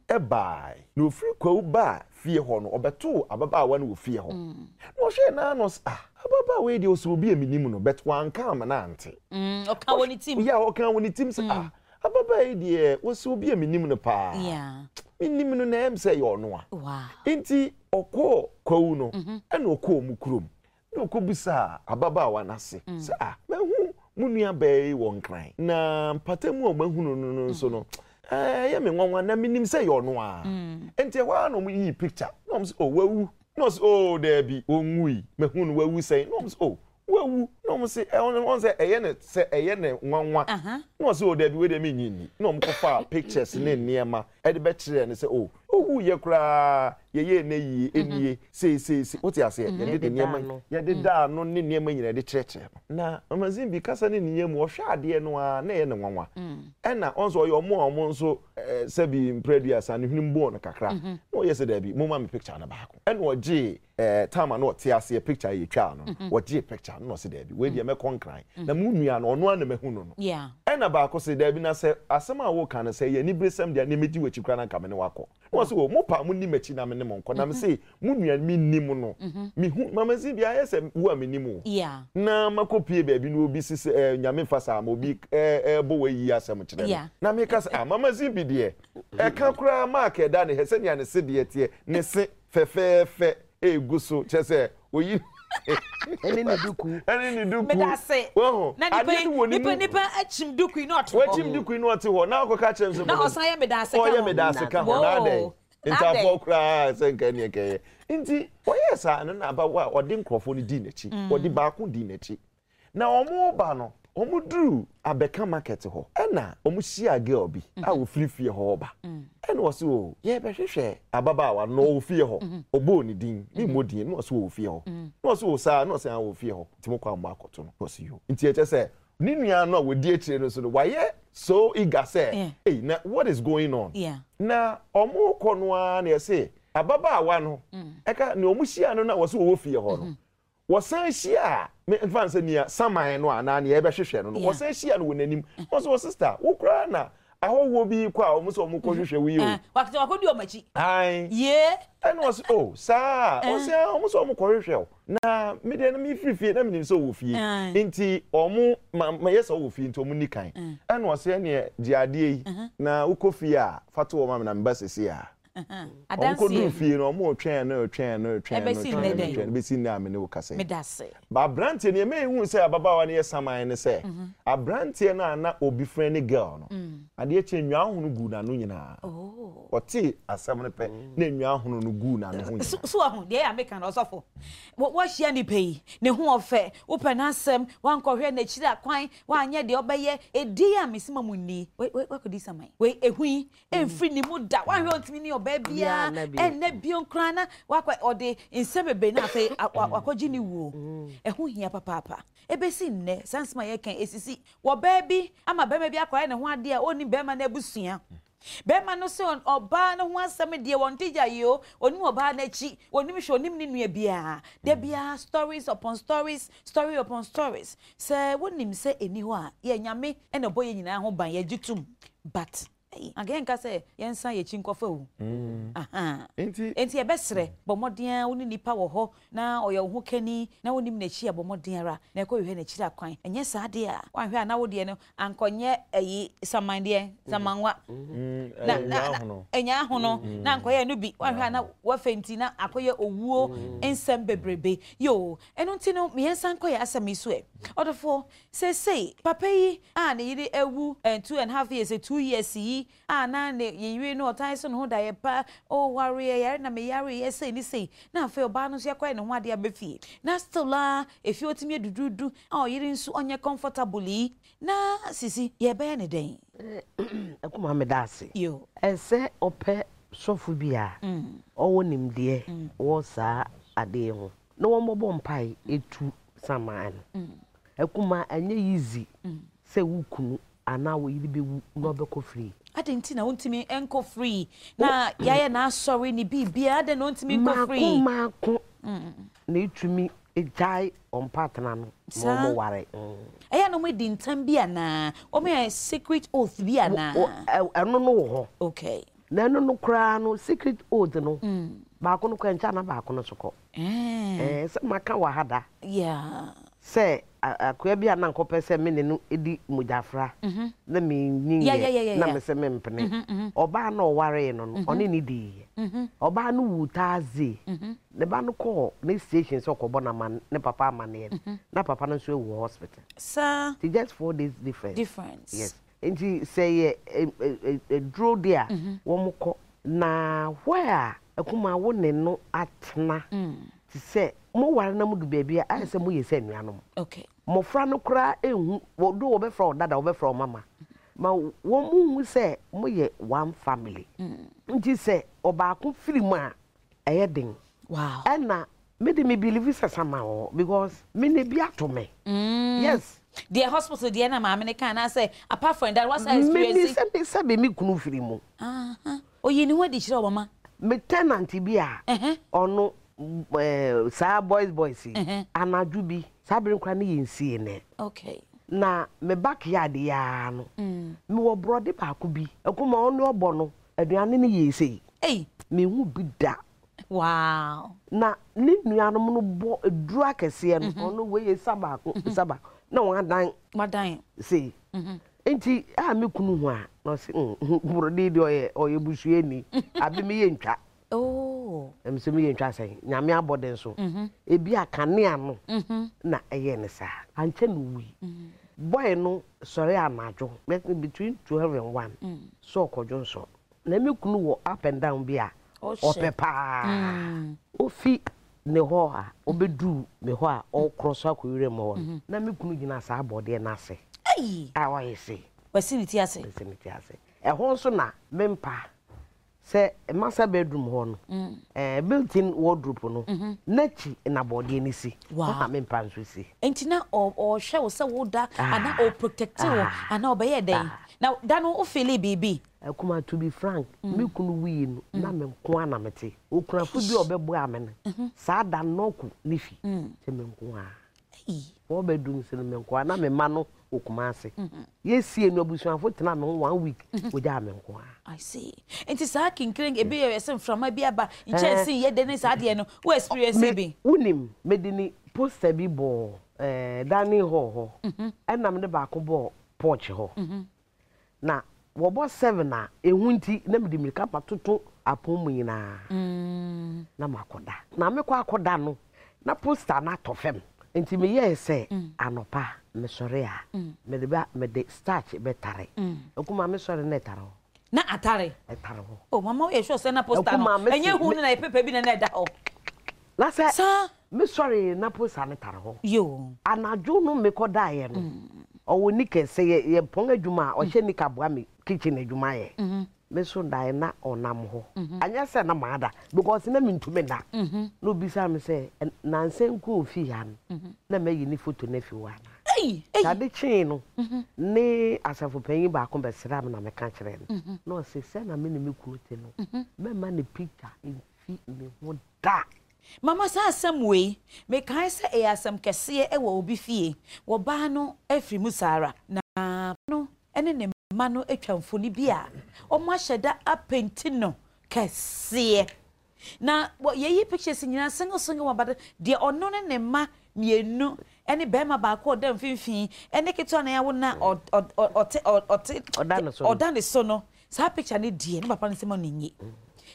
Ɛbae na ofiri kwawu baa fie hɔ no ɔbɛtoo ababaawa no wɔ fie hɔ. Na ɔhwɛ naa no sɛ ah ababaawa yi deɛ ɔsɛ obi a menim no but wanka ama no ante. Mm, ɔka wɔ ne tim. Yɛ ɔka wɔ ne tim sɛ ah ababaawa yi deɛ wɔsɛ obi a menim no paa. Menim no na ɛm sɛ ɛyɛ ɔno a. Nti ɔkɔɔ kwawu no ɛna ɔkɔɔ mu kurom. Na ɔkɔbisaa ababaawa no ase sɛ a mahu mu nua bɛɛ yi wɔ nkran. Na mpata mu a ɔmahunu no no nso no ɛyɛ me nwanwa na menim sɛ ɛyɛ ɔno a. Nti ɛhɔ a na ɔmo yii picture. Na ɔmo sɛ o wawu. Na ɔsɛ o daabi. Ɔnwui mahu no wawu sɛn. Na ɔmo sɛ o wawu. Na sɛ ɛwɔ ɔmo sɛ ɛyɛ ne sɛ ɛyɛ ne nwanwa. Aha. Na ɔsɛ o daabi wei dɛ mi nyi ni na ɔmo kɔfa pictures ne nneɛma ɛde bɛkyerɛ no sɛ o owu yɛ koraa yɛyɛ ne yie enie seeseese wote aseɛ yɛde de Yɛde daa nneɛma yɛde daa no. Ne nneɛma nyinaa de kyerɛkyerɛ no na amazin bi kasa ne ne mu ɔhwɛ adeɛ no a na ɛyɛ ne nwanwa ɛna ɔnso ɔyɛ ɔmo a ɔmo nso ɛɛ sɛbi mprɛduasa ne hwene mbɔɔ no kakra na ɔyɛ sɛ daabi mo ma me picture no baako ɛna ɔgye ɛɛ taama na ɔte aseɛ picture yɛ twa no. Wɔgye picture no na ɔsɛ daabi wei deɛ mɛkɔ nkran na mu nua no ɔno a na mahu no no. Yeah. Ɛna baako sɛ daabi na sɛ asɛm a woka no sɛ yɛ niberesɛm deɛ ne mɛdi w'akyi kora na nka me ne wakɔ. Na wɔ sɛ o mo pa mo nim akyi na me ne mo nkɔ. Na me se mo nua mi nim no. Mehu mama si bia ayɛ sɛ wo a menim o yeah. Na makɔ pie baabi na obi sisi ɛ nyame fa saa ma obi ɛbɔ wɔ yi asɛm kyerɛ no. Na meka sɛ ah mama si bi deɛ ɛka koraa mark ɛda ne hɛ sɛnea ne se deɛ teɛ ne se fɛfɛɛfɛ egu so kyerɛ sɛ oyi ɛne ne duku. Ɛne ne duku. Meda ase wɔho na adeɛ no nipa wɔ ne nipa mu. nipa akyim duku yi na ɔte wakyim duku yi na ɔte hɔ. Na akɔka kyerɛ sɛ na ɔsan yɛ meda ase ka ɔyɛ ho. me da ase ka ho. Whoa. na adɛn? Na ntafoɔ koraa sɛ nka neɛ kɛyɛ. Nti ɔyɛ saa no na abawa a ɔde nkurɔfoɔ no dii n'akyi. Mm. ɔde baako dii n'akyi. Na ɔmo ba no ɔmo duru abɛka market hɔ ɛna ɔmo hyia girl bi a ofiri fie hɔ ɔba ɛna ɔsi o yɛbɛhwehwɛ ababaawa no ɔwɔ fie hɔ ɔbɔɔ ne din ne mmɔ din na ɔsi ɔwɔ fie hɔ na ɔsi o saa na ɔsi a ɔwɔ fie hɔ nti mo kɔ àmọ́ akɔto no na ɔsi yo. Nti ɛkyɛ sɛ ne nua no a wɔdi akyire no so no wayɛ so eager sɛ Yeah. hey na what is going on? Yeah. Na ɔmo kɔ na yɛsɛ ababaawa no ɛka na ɔmo hyia no na wɔsɛ wɔwɔ fie hɔ no. wɔsan ahyia a mfa nsɛ nia saman no anaa nea yɛbɛhwehwɛ no no wɔsan ahyia no wɔ n'anim. Wɔn so wɔ sista wo koraa na ahɔhoɔ bi kɔ a wɔn sɛ wɔn kɔ hwehwɛ wo o. Eh, wakita wakɔ di wɔn akyi. ayi yee ɛna wɔn oh, eh. sɛ o saa wɔn ya wɔn sɛ wɔn kɔ hwehwɛ o na mi deɛ mi firi fie na mi nim sɛ wɔ fie. Nti wɔn ma ma yɛ sɛ wɔ fie nti wɔn ni kan. Eh. Ɛna wɔn sɛ ɛneɛ di adeɛ yi. Uh-huh. Na wokɔ fie a fatu wɔn ma mi na mi ba sisi a. <laughs> ɔmo kɔduru adanseɛ. fie no ɔmo twɛn no twɛn no twɛn no twɛn no twɛn no bɛsi nnɛ a me ne wo kasa yi. Ba aberanteɛ no yɛmɛ ehu sɛ ababaawa no yɛ saman ne sɛ aberanteɛ no a na obi frɛ ne girl no adeɛ kyɛ nnwa ahono gu n'ano nyinaa. Ɔte asɛm no pɛ na nnwa ahono no gu n'ano ho nyinaa. So ahu deɛ yɛ ameka na ɔsɔfo. Wɔ- wɔahyia nipa yi ne ho ɔfɛ. Wopɛ n'asɛm wankɔhwɛ n'akyiri akwan wanyɛ deɛ ɔbɛyɛ. Edi a mesi ma mu wei- wakɔdi saman ehu yi emfiri ne mu da. Wahwɛ ɔntumi ne ɔbaa biara Biara na bi. ɛnna bio nkora na wakɔ ɔde nsɛm bebree na afei wa- wakɔgye ne wuo. Ɛho hia papaapa. Ebesi nnɛ sansima yɛ kan esisi. Wɔ baa bi ama bɛrima bi akɔyɛ ne ho adeɛ a ɔni bɛrima no abusua. Bɛrima no sɛ ɔbaa no ho asɛm deɛ wɔn ti gya yi o onim ɔbaa n'akyi onim hwɛ onim ne nua biara da biara stories upon stories story upon stories. Sɛ wonim sɛ ɛni hɔ a yɛ nyame ɛna ɛbɔ yɛ nyinaa ho ban yɛgye tum but yɛnka sɛ yɛnsa yɛkyi nkɔfa o. Aha. nti nti yɛbɛserɛ bɔ mmɔden a wo ne nipa wɔ hɔ na ɔyɛ wo ho kani na wonim n'akyi a bɔ mmɔden ara na ɛkɔhwehwɛ n'akyiri akwan ɛnyɛ saa deɛ a woanhwɛ a na wodeɛ no ankɔnyɛ ayi saman deɛ samanwa mm, na ɛyɛ na nnwa na ahono ɛnya ahono na nkɔyɛ no bi woahwɛ a na wafɛ nti na akɔyɛ owuo nsɛm bebrebe. Yo ɛno nti no mmiɛnsa nkɔyɛ asɛm yi so ɛ ɔdɔfoɔ seesei papa yi a ne yere awu eh, two and half years eh, two years yi a na ne yɛyere no ɔtan so ne ho da yɛ pa ɔwareɛ yare na meyareɛ sei ne sei. Na afei ɔbaa no nso yɛkɔyɛ ne ho adeɛ abɛfie na still a ɛfie ɔtumi adududu a ɔyere nso ɔnyɛ comfortable yi na sisi yɛbɛyɛ ne dɛn ɛkoma meda ase. Yo. Ɛsɛ ɔpɛ sɔfo bi a ɔwɔ nimdeɛ wɔ saa adeɛ ho. Na wɔmmɔbɔ mpae ɛtu saman. No ɛkuma ɛnyɛ easy sɛ wo kunu anaa wo yere bɛwu na ɔbɛkɔ firi ade nti na wontumi nkɔ free. Na yɛayɛ n'asɔre ne biribia ade na wontumi nkɔ free. maako. Maako na ɛtumi gyae ɔmpatena no ma ɔmo ware ɛyɛ na ɔmadi ntam bi anaa ɔmayɛ secret oath bi anaa ɛno no wɔ hɔ. Okay. Na ɛno no koraa no secret oath no baako no kɔ nkyɛn na baako no so kɔ. Eh, ɛɛ sɛ maka wɔ ha da. Yeah. sɛ a- akoa bi a na nkɔpɛ sɛ me ne no di mogyafra Mhm. na menyin yeah, na yeah. me sɛ mempene. Mhm, mhm. ɔbaa na ɔwaree no no ɔne ne diiɛ ɔbaa no wu taazee ne ba no kɔɔ ne station sɛ ɔkɔbɔ n'ama- ne papa amanneɛ no na papa no nso awu hospital. Saa nti just four days difference. Difference. Yes. Nti sɛ yɛ ɛ- ɛ- ɛ- ɛduro deɛ a wɔn kɔ. Na hɔ a wo ne no atena te sɛ mo ware na mo du baabi a ayɛ sɛ mo yɛ sɛ nnuanom. Mmɔfra no koraa wɔ do wɔbɛfrɛ wo dada wɔbɛfrɛ wo mama. Ma wɔn mo hu sɛ mo yɛ one family. Nti sɛ ɔbaako firi mu a ɛyɛ den. Ɛna mede me believe sɛ sama wɔ because me ne bi ato me. Mm. yes. Deɛ hospital deɛ na maame ne kan anaasɛ apart from that what's experience? Sɛ me sɛ me kunu firi mu. Oyi ne ho adi kyerɛ ɔmama me tenant bi a ɔno saa boys boys anadwo bi saa bere nkora no yɛ nsie nɛ okay na me backyard yaa no mewɔ borɔde baako bi ɛkoma ɔne ɔbɔ no aduane no yɛ sei. Ei. Mehu bi da. Wow. Na ne nuanom no bɔ aduru akɛseɛ no ɔno wei sa baako sa baako na wadan wadan. sei. Nti a me kunu ho a na ɔse "Mm, <laughs> borɔde deɛ ɔyɛ ɔyɛ busuani <laughs> abe meyɛ ntwa. Oh. Ɛm sɛ meyɛ ntwa sɛn nyame abɔden so ebi a kanea no na ɛyɛ ne saa. Ankyɛ no wui bɔe no sɔre anadwo between twelve and one. Sɛ ɔkɔdwo nsɔ. Na me kunu wɔ up and down bi a Ɔhyɛ. ɔpɛ paa. Ofi ne hɔ a ɔbɛduru me hɔ a ɔkorɔ so akɔ werɛ mu hɔ. Na me kunu gyina saa abɔdeɛ no ase. Ei a wayɛ se. Wasi ne ti ase. Ɛsɛ ne ti ase. Ɛhɔ nso na mempa sɛ masa bedroom hɔ no ɛɛ built-in wardrobe no n'akyi na bɔdeɛ no si. Wow. hɔ na mempa nso si. Nti na ɔhwɛ wo sɛ woda Ah. wo Ah. anaa ɔbɛyɛ dɛn? Na da no wofili biribi? Ɛkuma to be frank me kunu wui no na me nko a na mete. Okunafo bi a ɔbɛboa me no. Saa da nɔɔko ne fi. Sɛ nko a sɛ no me nko a na me ma no okuma ase yɛsie no abusuafo tena ho one week wogyaa me nko a. I see. Nti saa kinkiri ebi yɛ sɛ mframa bi aba. Nkyɛnse yɛ de ne saa deɛ no wo experience bi. wonim mede ne poster bi bɔɔ eh, dining hall hɔ. Ɛna mede baako bɔɔ porch hɔ. Na wɔbɔ seven a ɛhu nti na mede mirika matoto apɔn mu nyinaa. Na makɔda. Na mekɔ akɔda no na poster no atɔ fam nti meyɛɛ sɛ anɔpa mesɔre a mede ba mede starch bɛtare. Ɛkuma mesɔre na ɛtare hɔ. Na atare. ɛtare hɔ. O mama woyɛ sure sɛ na poster no. Ɛnyɛ hu no na ɛpepa bi na na ɛda hɔ. na sɛ Saa. mesɔre na poster no tare hɔ. Yo. anadwo no mekɔdaeɛ no ɔwɔ nika sɛ yɛ yɛ pɔn adwuma a ɔhyɛ nika boa me kitchen adwuma yɛ me so daeɛ na ɔnam hɔ. Anyɛ sɛ na maada because na mentumi da na obisa me sɛ "Ɛ- nansɛ nko ofii ha no. Na mayi ne foto no afi hɔ ana? Ei, ei. sade kyee no ne asafo panyin baako bɛsra me na meka kyerɛ no. Na ɔse sɛ na me ne me kuro te no mɛma ne picture mfi me ho da. Mama saa asɛm wei mekae sɛ ɛyɛ asɛm kɛseɛ ɛwɔ obi fie. Wɔbaa no afiri mu saa ara. Na no ɛne ne mma no atwa mfoni bi a wɔn ahyɛ da apɛnti no kɛseɛ. na yɛyi pictures nyinaa single single one but deɛ ɔno ne ne mma mmienu ɛne bɛrima baako ɔda mfimfini ɛne ketewa na yɛawo na ɔte ɔte Ɔda ne so no. ne saa picture ne deɛ ne papa no nsɛm ɔno nye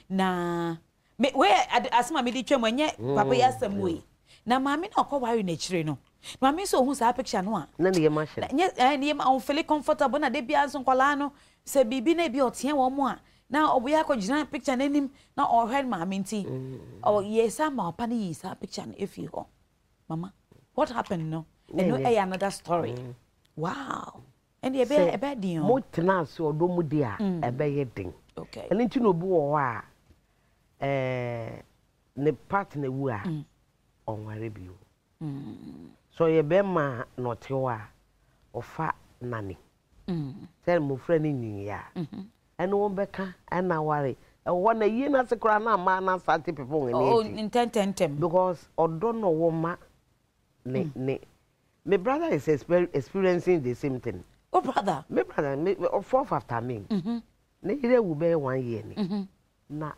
na me wei yɛ asɛm a mede twam ɛnyɛ papa yi asɛm wei na maame na ɔkɔ ware n'akyire no maame nso ohun saa picture no a na ne yɛ ma hyɛ nyɛ ɛɛ ne yɛ ma ɔnfili comfortable na de bia nso nkɔlaa no. Sɛ biribi na ebi ɔteɛ wɔn mu a na ɔbɛyɛ akɔgyina picture n'anim na ɔhwɛ maame nti. Ɔyɛ saa ma ɔpa no yi saa picture no efi hɔ mama what happened no? Ɛno ɛyɛ another story. Wow. Ɛnni ɛbɛyɛ ɛbɛyɛ den o motena ase ɔdɔ mu di a ɛbɛyɛ den ɛno nti na obi wɔ hɔ a ɛɛ ne partner wu a ɔnware bio sɛ ɔyɛ bɛrima a na ɔte hɔ a ɔfa nane sɛ mmɔfra no nyinyi a ɛne wɔn bɛka ɛna ware ɛwɔ na yie n'ase koraa na amaa n'asa te pepe wɔn oh ani akyi ntɛntɛntɛm because ɔdɔ na ɔwɔ ma ne ne my brother is exper experiencing the same thing. oh brother. Me brother me- fourth after me. Ne yere ewu bɛyɛ one year ni. Na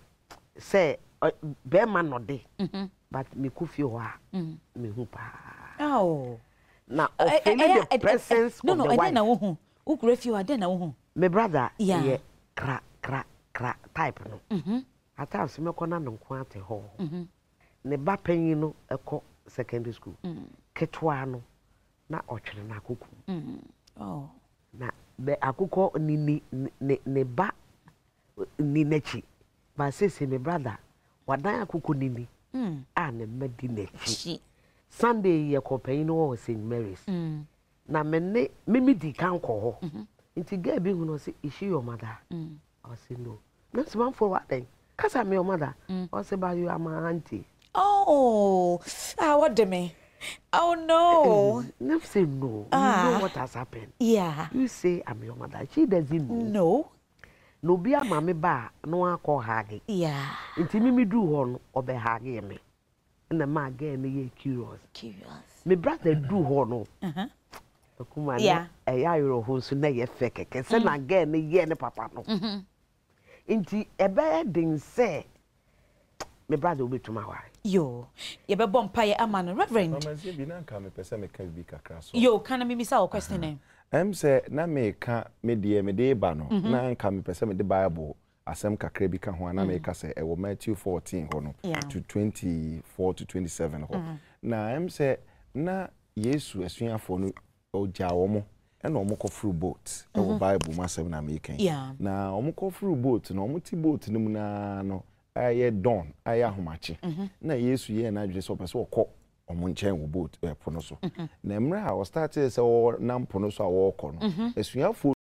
sɛ ɔ- bɛrima nɔde but me ko fie hɔ a me hu paa oh na Ɛ- ɛ- ɔfeel ɛyɛ- the presence no of no the ɛdɛn na wife wohu wokura fie hɔ ɛdɛn na wohu. Me brother Yeah. yɛ kra kra kra type no. Ata so mɛkɔ na ne nko ate hɔ. Ne ba panyin no ɛkɔ secondary school. Ketewa no na ɔtwere no akoko oh. Na bɛ akokɔ ni ni ne- ne ba ni n'akyi. Baasese me brother wadan akokɔ ni ni Mm. a ne mma di n'akyi. Akyi. Sunday yɛ kɔpanyin no wɔ st marys Mm. na me ne mimi di kan kɔ hɔ nti girl bi hunu ɔsɛ is she your mother Mm. ɔsɛ no na nsimanfo wa dɛn kasa mi your mother ɔsɛ ba you are my aunty Oh, ah, what the me? Oh no. ne say no you Ah. know what has happened Yeah. you say i'm your mother she doesn't know No. na obi ama me ba na wakɔ haage Yeah. nti mimi duu hɔ no ɔbɛhaagee me ɛna maa girl no yɛ curious. Curious. Me brother duru hɔ no Uh-huh. akuma no ɛyɛ awerɛho nso na ɛyɛ fɛ kɛkɛ. Sɛ na girl no yɛ ne papa no. Mhm. nti ɛbɛyɛ den sɛ me brother wobɛtumi aware yo yɛbɛbɔ mpayɛ ama no reverend. Bi na nka mepɛ sɛ meka biribi kakra so. Yo kana mimisa wo question ɛm sɛ na meka me deɛ mede ba no Mhm. na nka mepɛ sɛ mede bible asɛm kakra bi ka ho a na Mhm. meka sɛ ɛwɔ matthew 14 hɔ no to 24 to 27 hɔ Mhm. na ɛm sɛ na yesu asuafoɔ no ɔgyaa wɔ mo ɛna ɔmo kɔforo boat ɛwɔ Mhm. bible mu asɛm na meka na ɔmo kɔforo boat no ɔmo te boat no mu naa no ɛyɛ dawn ɛyɛ ahomakye Mhm. na yesu yɛɛ n'adwene sɛ ɔpɛ sɛ ɔkɔ ɔmo nkyɛn wɔ boat ɛɛ po no so na mmerɛ a ɔstartee sɛ ɔnam po no so a wɔrekɔ no asuafoɔ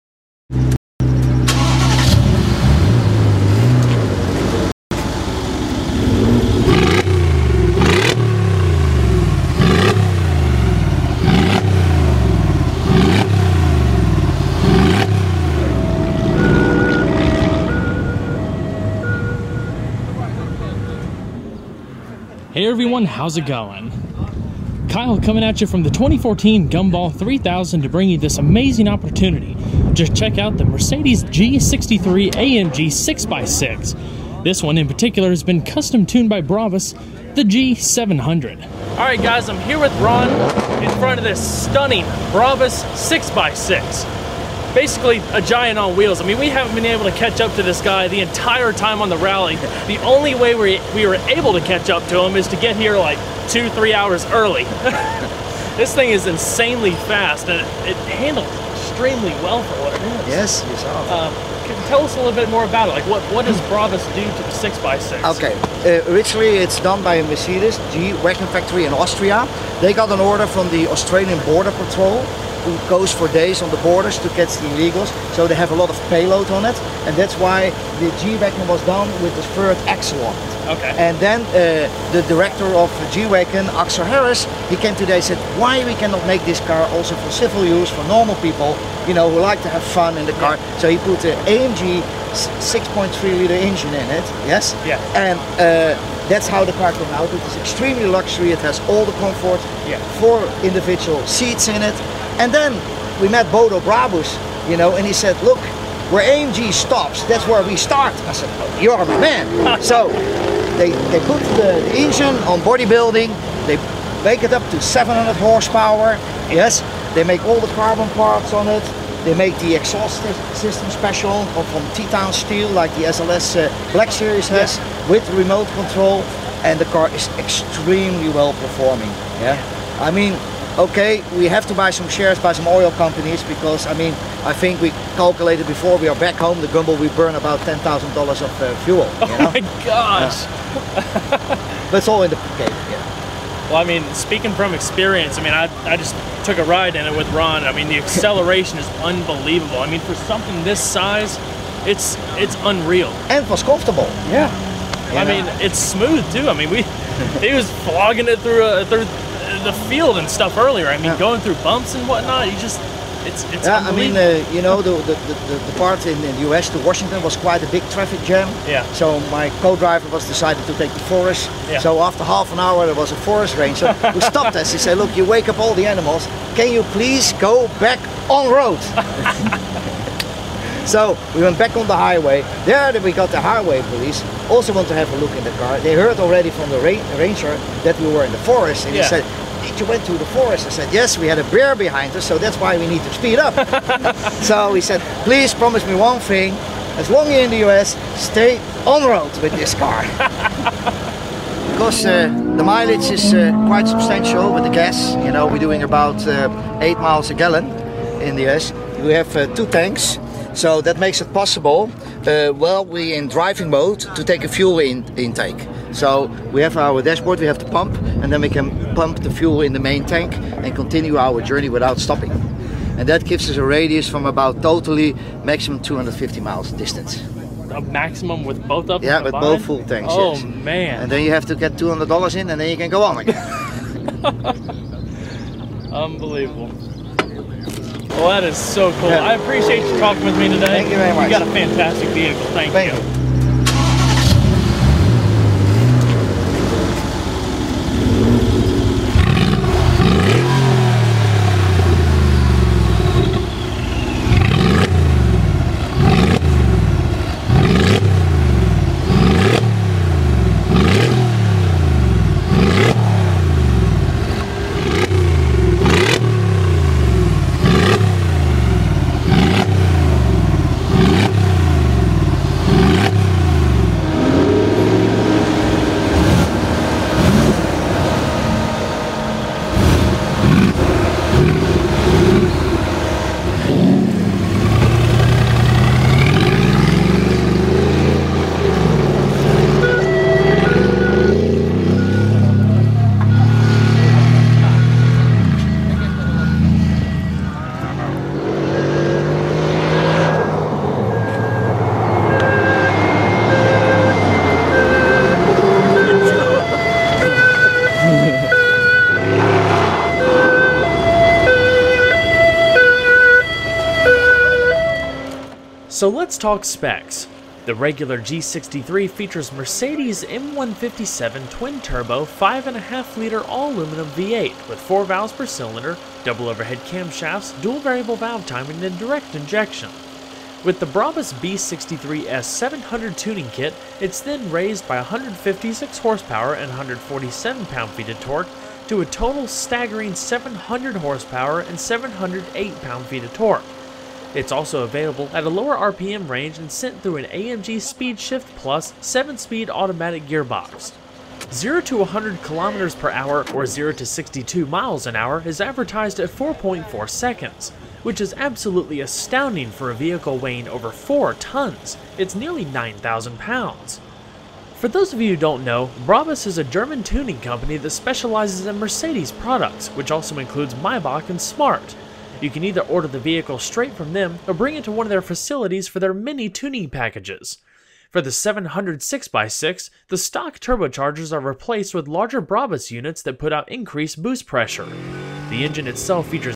everyone, how's it going? Kyle coming at you from the 2014 Gumball 3000 to bring you this amazing opportunity. Just check out the Mercedes G63 AMG 6x6. This one in particular has been custom tuned by Brabus, the G700. All right, guys, I'm here with Ron in front of this stunning Brabus 6x6 basically a giant on wheels. I mean, we haven't been able to catch up to this guy the entire time on the rally. The only way we, we were able to catch up to him is to get here like two, three hours early. <laughs> this thing is insanely fast and it, it handles extremely well for what it is. Yes, you saw. Um, can you tell us a little bit more about it? Like, what, what does Brabus do to the 6x6? Okay, uh, originally it's done by a Mercedes G Wagon factory in Austria. They got an order from the Australian Border Patrol who goes for days on the borders to catch the illegals. So they have a lot of payload on it, and that's why the G Wagon was done with the third axle on it. Okay. And then uh, the director of G Wagon, Axel Harris, he came today and said, why we cannot make this car also for civil use, for normal people, you know, who like to have fun in the car. So he put the AMG s- 6.3 liter engine in it, yes? Yeah. And uh, that's how the car came out. It is extremely luxury. It has all the comfort. Yeah. Four individual seats in it. And then we met Bodo Brabus, you know, and he said, look, where AMG stops, that's where we start. I said, oh, you're my man. <laughs> so they, they put the, the engine on bodybuilding. They make it up to 700 horsepower. Yes. They make all the carbon parts on it. They make the exhaust system special from Titan steel, like the SLS uh, Black Series has, with remote control. And the car is extremely well performing. Yeah. I mean, okay, we have to buy some shares by some oil companies because I mean, I think we calculated before we are back home, the Gumball, we burn about ten thousand dollars of uh, fuel. You know? <laughs> Oh my gosh. <laughs> but it's all in the okay. Yeah. Well, I mean, speaking from experience, I mean, I, I just took a ride in it with Ron. I mean, the acceleration is unbelievable. I mean, for something this size, it's it's unreal. And it was comfortable. Yeah. I know? mean, it's smooth too. I mean, we <laughs> he was flogging it through uh, through the field and stuff earlier. I mean, going through bumps and whatnot. You just it's it's yeah, I mean, uh, you know, the, the, the, the part in, in the US to Washington was quite a big traffic jam. Yeah. So my co-driver was decided to take the forest. Yeah. So after half an hour, there was a forest ranger who <laughs> stopped us. He said, look, you wake up all the animals. Can you please go back on road? <laughs> so we went back on the highway. There we got the highway police. Also want to have a look in the car. They heard already from the ra- ranger that we were in the forest. And Yeah. he said, you went to the forest? I said, yes, we had a bear behind us, so that's why we need to speed up. <laughs> so he said, please promise me one thing. As long as you're in the US, stay on road with this car. <laughs> because uh, the mileage is uh, quite substantial with the gas. You know, we're doing about uh, eight miles a gallon in the US. We have uh, two tanks, so that makes it possible uh, while we're in driving mode to take a fuel in- intake. So we have our dashboard, we have the pump, and then we can pump the fuel in the main tank and continue our journey without stopping. And that gives us a radius from about totally maximum 250 miles distance. a maximum with both of them. Yeah, with combined? both full tanks. Oh yes. man. And then you have to get two hundred dollars in, and then you can go on again. <laughs> <laughs> Unbelievable. Well, that is so cool. Yeah. I appreciate you talking with me today. Thank you very much. You got a fantastic vehicle. Thank, you. So let's talk specs. The regular G63 features Mercedes M157 twin turbo 5.5 liter all aluminum V8 with 4 valves per cylinder, double overhead camshafts, dual variable valve timing, and direct injection. With the Brabus B63S 700 tuning kit, it's then raised by 156 horsepower and 147 pound-feet of torque to a total staggering 700 horsepower and 708 pound-feet of torque. It's also available at a lower RPM range and sent through an AMG Speed Shift Plus 7-speed automatic gearbox. 0 to 100 kilometers per hour or 0 to 62 miles an hour is advertised at 4.4 seconds, which is absolutely astounding for a vehicle weighing over 4 tons. It's nearly 9,000 pounds. For those of you who don't know, Brabus is a German tuning company that specializes in Mercedes products, which also includes Maybach and Smart. You can either order the vehicle straight from them or bring it to one of their facilities for their mini tuning packages. For the 700 6x6, the stock turbochargers are replaced with larger Brabus units that put out increased boost pressure. The engine itself features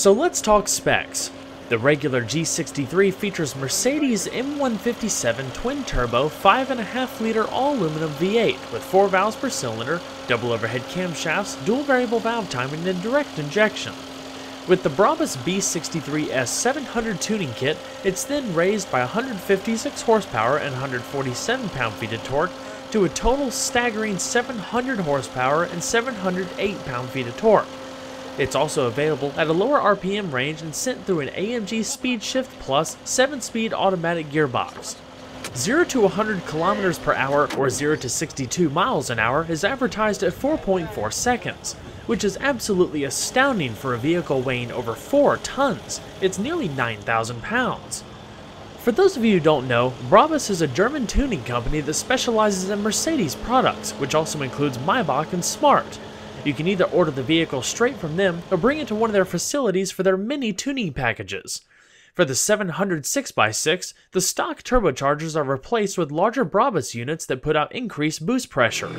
So let's talk specs. The regular G63 features Mercedes M157 twin turbo 5.5 liter all aluminum V8 with 4 valves per cylinder, double overhead camshafts, dual variable valve timing, and direct injection. With the Brabus B63S 700 tuning kit, it's then raised by 156 horsepower and 147 pound-feet of torque to a total staggering 700 horsepower and 708 pound-feet of torque. It's also available at a lower RPM range and sent through an AMG Speed Shift Plus 7-speed automatic gearbox. 0 to 100 kilometers per hour or 0 to 62 miles an hour is advertised at 4.4 seconds, which is absolutely astounding for a vehicle weighing over 4 tons. It's nearly 9,000 pounds. For those of you who don't know, Brabus is a German tuning company that specializes in Mercedes products, which also includes Maybach and Smart. You can either order the vehicle straight from them or bring it to one of their facilities for their mini tuning packages. For the 700 6x6, the stock turbochargers are replaced with larger Brabus units that put out increased boost pressure.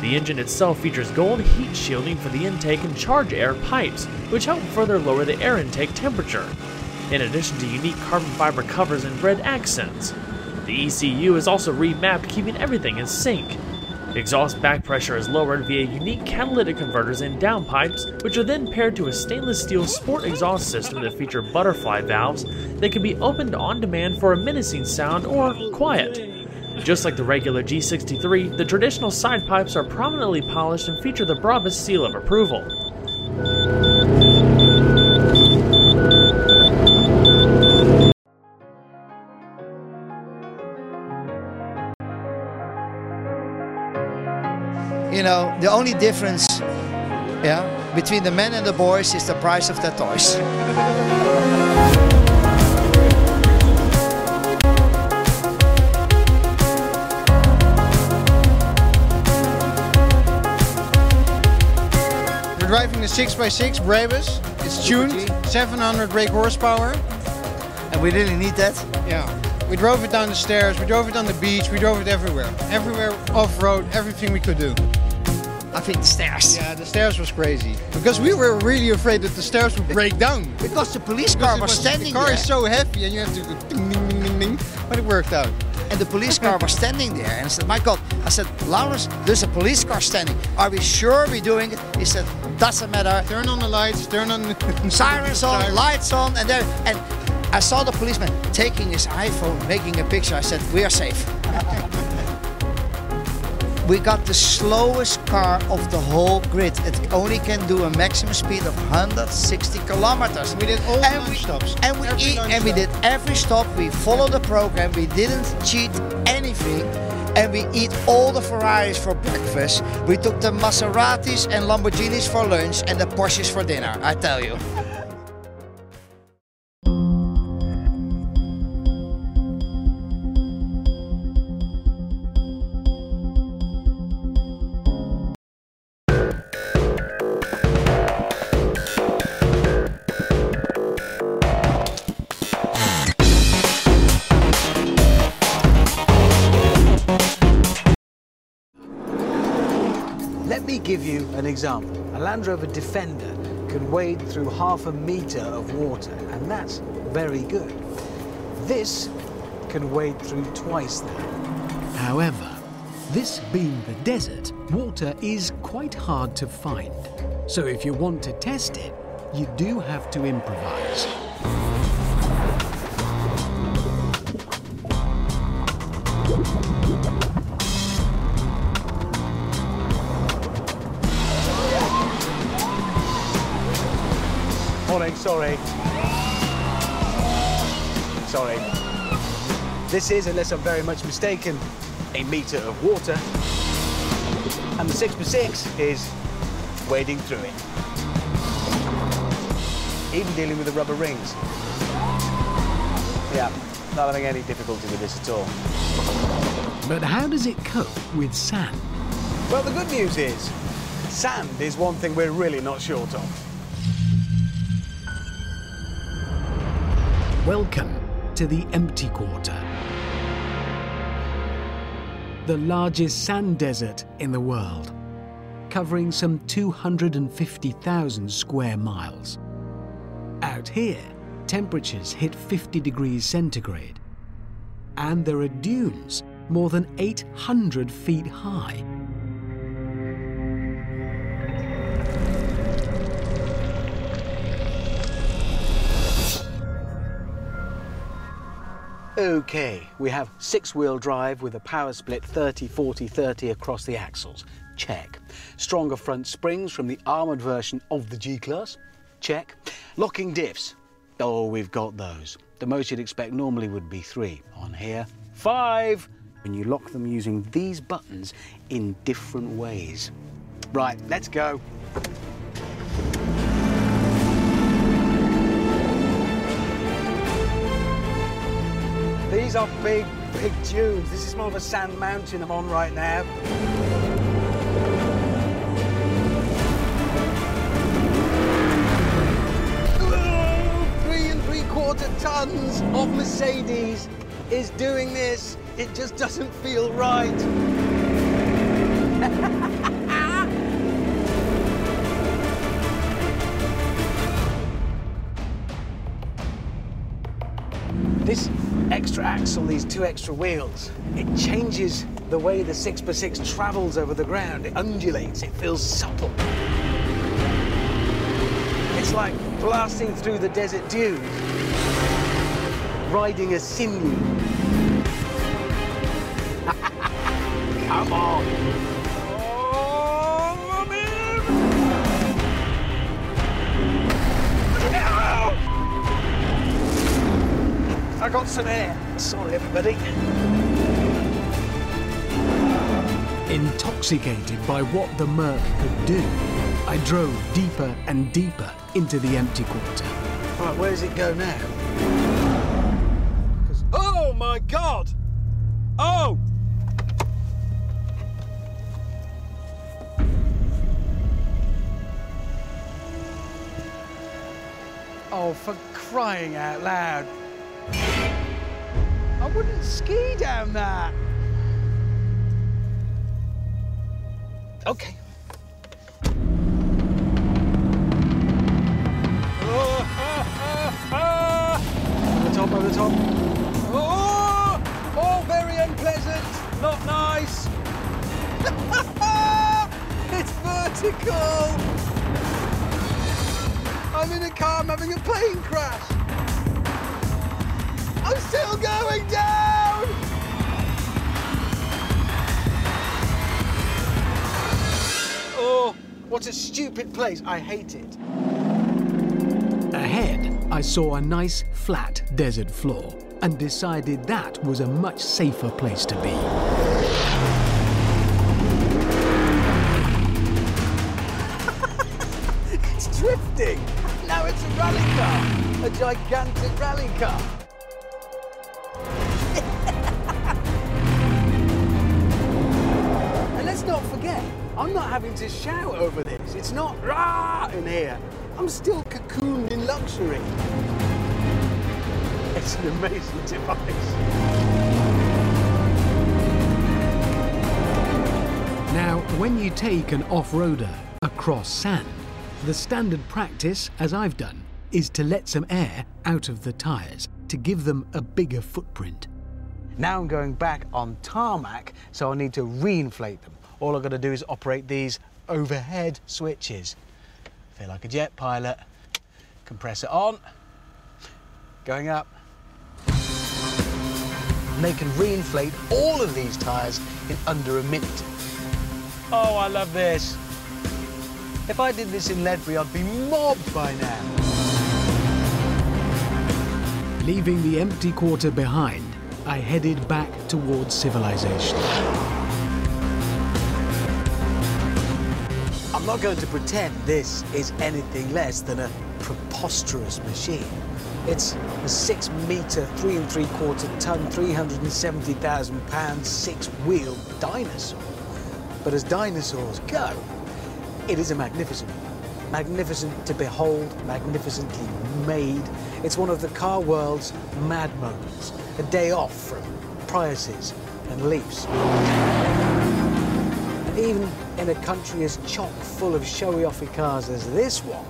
The engine itself features gold heat shielding for the intake and charge air pipes, which help further lower the air intake temperature, in addition to unique carbon fiber covers and red accents. The ECU is also remapped, keeping everything in sync. Exhaust back pressure is lowered via unique catalytic converters and downpipes, which are then paired to a stainless steel sport exhaust system that feature butterfly valves that can be opened on demand for a menacing sound or quiet. Just like the regular G63, the traditional side pipes are prominently polished and feature the Brabus seal of approval. You know, the only difference, yeah, between the men and the boys is the price of their toys. We're driving the 6x6 Brabus. It's tuned, 700 brake horsepower. And we really need that? Yeah. We drove it down the stairs, we drove it on the beach, we drove it everywhere. Everywhere off-road, everything we could do. I think the stairs. Yeah, the stairs was crazy. Because we were really afraid that the stairs would break down. Because the police Because car it was, standing there. The car there. is so heavy and you have to go ding, ding, ding, ding. But it worked out. And the police car was standing there. And I said, my God. I said, Laurens, there's a police car standing. Are we sure we're doing it? He said, doesn't matter. Turn on the lights, turn on the... <laughs> Sirens on, lights on. And there, and I saw the policeman taking his iPhone, making a picture. I said, we are safe. <laughs> we got the slowest car of the whole grid. It only can do a maximum speed of 160 kilometers. We did all and we, stops. And we, Every eat, and we did every stop. We followed the program. We didn't cheat anything. And we eat all the Ferraris for breakfast. We took the Maseratis and Lamborghinis for lunch and the Porsches for dinner, I tell you. Example. A Land Rover Defender can wade through half a metre of water, and that's very good. This can wade through twice that. However, this being the desert, water is quite hard to find. So if you want to test it, you do have to improvise. Morning, sorry. Sorry. This is, unless I'm very much mistaken, a metre of water. And the 6x6 is wading through it. Even dealing with the rubber rings. Yeah, not having any difficulty with this at all. But how does it cope with sand? Well, the good news is, sand is one thing we're really not short of. Welcome to the Empty Quarter. The largest sand desert in the world, covering some 250,000 square miles. Out here, temperatures hit 50 degrees centigrade, and there are dunes more than 800 feet high. Okay, we have six-wheel drive with a power split 30, 40, 30 across the axles. Check. Stronger front springs from the armoured version of the G-Class. Check. Locking diffs. Oh, we've got those. The most you'd expect normally would be three. On here, five. And you lock them using these buttons in different ways. Right, let's go. These are big, big dunes. This is more of a sand mountain I'm on right now. Three and three quarter tons of Mercedes is doing this. It just doesn't feel right. <laughs> This extra axle, these two extra wheels, it changes the way the 6x6 travels over the ground. It undulates, it feels supple. It's like blasting through the desert dunes, riding a sinew. <laughs> Come on. I got some air. Sorry, everybody. Intoxicated by what the Merc could do, I drove deeper and deeper into the empty quarter. Right, where does it go now? Oh my God! Oh! Oh, for crying out loud. I wouldn't ski down that. Okay. Over the top, over the top. Oh! Oh, very unpleasant. Not nice. <laughs> it's vertical. I'm in a car, I'm having a plane crash. I'm still going down! Oh, what a stupid place. I hate it. Ahead, I saw a nice flat desert floor and decided that was a much safer place to be. <laughs> It's drifting. Now it's a rally car. A gigantic rally car. I'm not having to shout over this. It's not rah in here. I'm still cocooned in luxury. It's an amazing device. Now, when you take an off-roader across sand, the standard practice, as I've done, is to let some air out of the tyres to give them a bigger footprint. Now I'm going back on tarmac, so I need to reinflate them. All I've got to do is operate these overhead switches. Feel like a jet pilot. Compressor on, going up. And they can reinflate all of these tyres in under a minute. Oh, I love this. If I did this in Ledbury, I'd be mobbed by now. Leaving the empty quarter behind, I headed back towards civilization. Not going to pretend this is anything less than a preposterous machine. It's a six metre, three and three quarter ton, 370,000 pound, six wheeled dinosaur. But as dinosaurs go, it is a magnificent one. Magnificent to behold, magnificently made. It's one of the car world's mad moments. A day off from Priuses and Leafs. Even in a country as chock full of showy offy cars as this one,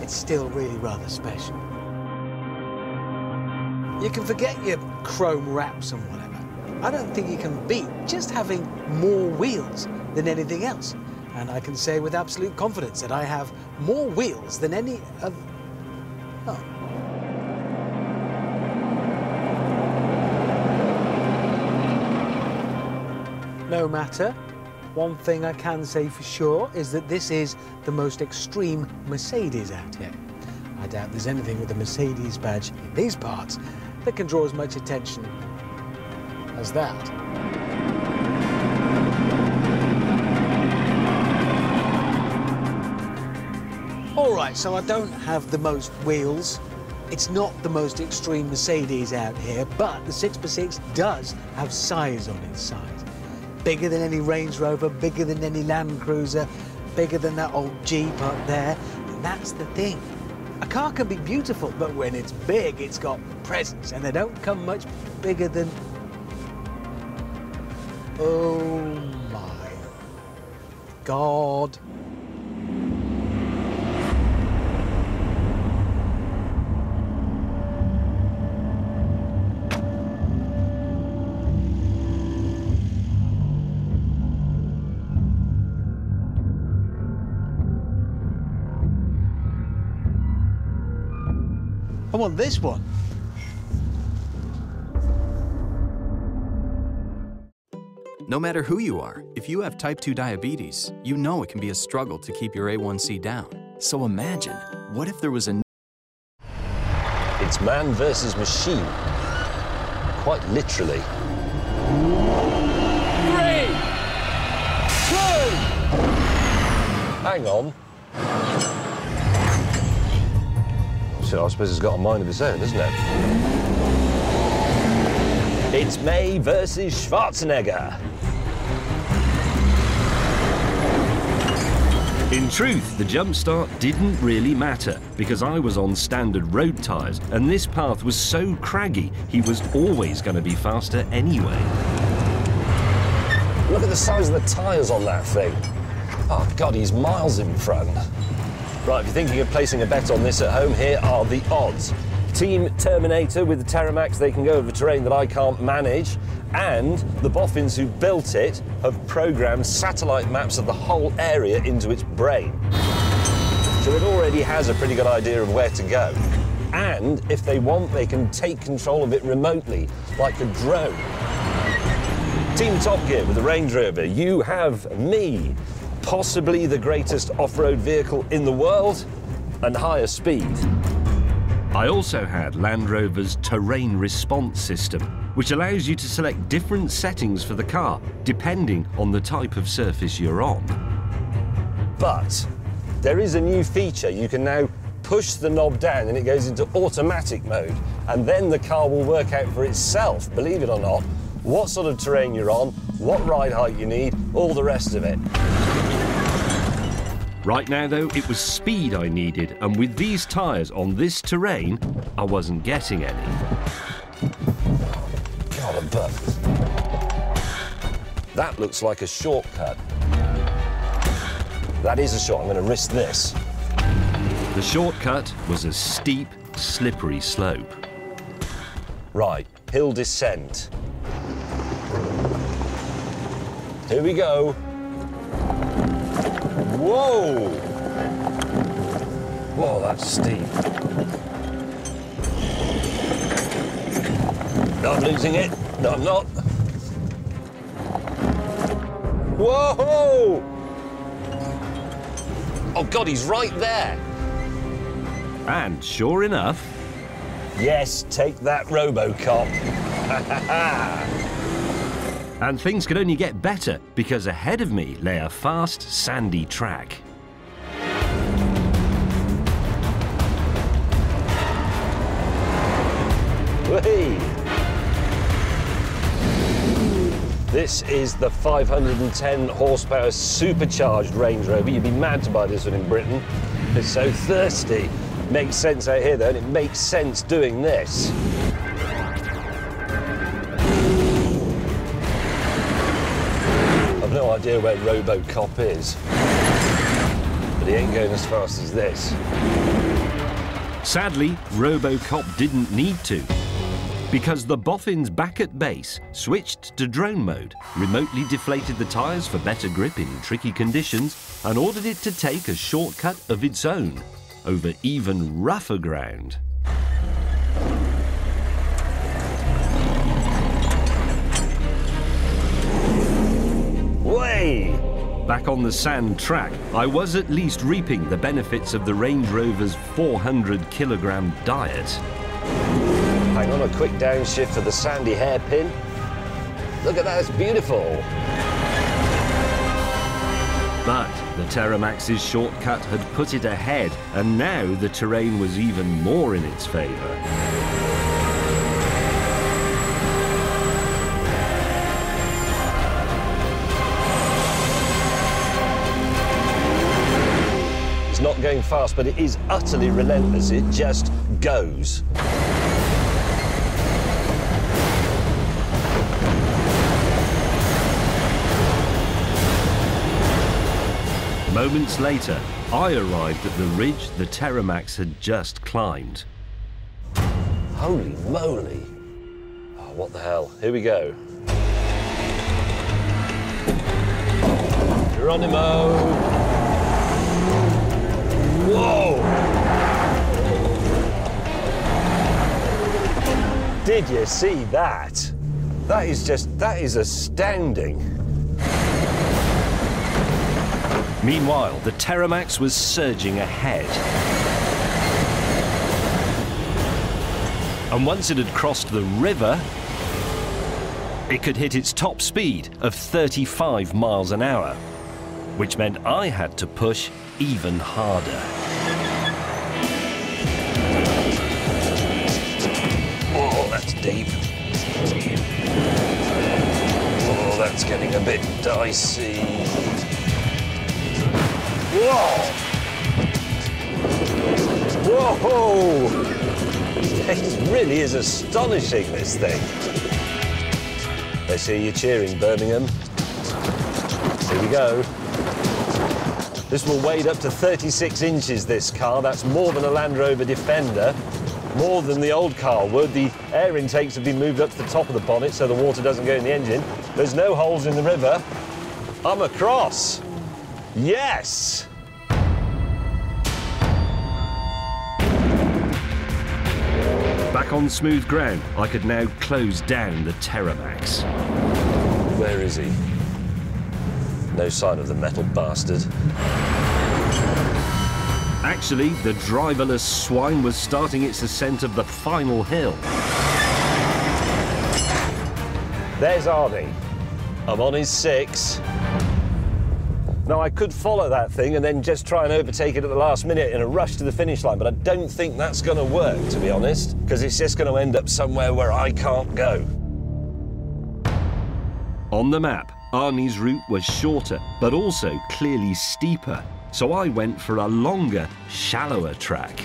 it's still really rather special. You can forget your chrome wraps and whatever. I don't think you can beat just having more wheels than anything else. And I can say with absolute confidence that I have more wheels than any of. Oh. No matter. One thing I can say for sure is that this is the most extreme Mercedes out here. I doubt there's anything with a Mercedes badge in these parts that can draw as much attention as that. All right, so I don't have the most wheels. It's not the most extreme Mercedes out here, but the 6x6 does have size on its side. Bigger than any Range Rover, bigger than any Land Cruiser, bigger than that old Jeep up there. And that's the thing. A car can be beautiful, but when it's big, it's got presence, and they don't come much bigger than. Oh my God. Want this one. No matter who you are, if you have type 2 diabetes, you know it can be a struggle to keep your A1C down. So imagine, what if there was a It's man versus machine. Quite literally. Three, two, Hang on. I suppose it's got a mind of its own, doesn't it? It's May versus Schwarzenegger. In truth, the jump start didn't really matter because I was on standard road tyres and this path was so craggy he was always going to be faster anyway. Look at the size of the tyres on that thing. Oh, God, he's miles in front. Right, if you're thinking of placing a bet on this at home, here are the odds. Team Terminator with the Terramax, they can go over terrain that I can't manage. And the boffins who built it have programmed satellite maps of the whole area into its brain. So it already has a pretty good idea of where to go. And if they want, they can take control of it remotely, like a drone. Team Top Gear with the Range Rover, you have me, possibly the greatest off-road vehicle in the world, and higher speed. I also had Land Rover's terrain response system, which allows you to select different settings for the car depending on the type of surface you're on. But there is a new feature. You can now push the knob down and it goes into automatic mode. And then the car will work out for itself, believe it or not, what sort of terrain you're on, what ride height you need, all the rest of it. Right now, though, it was speed I needed, and with these tyres on this terrain, I wasn't getting any. God, butt. That looks like a shortcut. That is a short. I'm going to risk this. The shortcut was a steep, slippery slope. Right, hill descent. Here we go. Whoa! Whoa, that's steep. I'm losing it. No, I'm not. Whoa! Oh, God, he's right there. And sure enough, Yes, take that, Robocop. <laughs> and things could only get better because ahead of me lay a fast, sandy track. Whee! This is the 510 horsepower supercharged Range Rover. You'd be mad to buy this one in Britain. It's so thirsty. Makes sense out here though, and it makes sense doing this. Idea where Robocop is. But he ain't going as fast as this. Sadly, Robocop didn't need to. Because the boffins back at base switched to drone mode, remotely deflated the tyres for better grip in tricky conditions, and ordered it to take a shortcut of its own over even rougher ground. Way! Back on the sand track, I was at least reaping the benefits of the Range Rover's 400 kilogram diet. Hang on, a quick downshift for the sandy hairpin. Look at that, it's beautiful. But the Terramax's shortcut had put it ahead, and now the terrain was even more in its favour. Going fast, but it is utterly relentless. It just goes. Moments later, I arrived at the ridge the Terramax had just climbed. Holy moly. Oh, what the hell? Here we go. Geronimo! Whoa! Did you see that? That is just, that is astounding. Meanwhile, the Terramax was surging ahead. And once it had crossed the river, it could hit its top speed of 35 miles an hour, which meant I had to push even harder. Oh, that's deep. Oh, that's getting a bit dicey. Whoa! Whoa! It really is astonishing, this thing. They see you cheering, Birmingham. Here we go. This will wade up to 36 inches, this car. That's more than a Land Rover Defender. More than the old car would. The air intakes have been moved up to the top of the bonnet so the water doesn't go in the engine. There's no holes in the river. I'm across. Yes! Back on smooth ground, I could now close down the Terramax. Where is he? No sign of the metal bastard. Actually, the driverless swine was starting its ascent of the final hill. There's Arnie. I'm on his six. Now, I could follow that thing and then just try and overtake it at the last minute in a rush to the finish line, but I don't think that's going to work, to be honest, because it's just going to end up somewhere where I can't go. On the map, Arnie's route was shorter, but also clearly steeper, so I went for a longer, shallower track.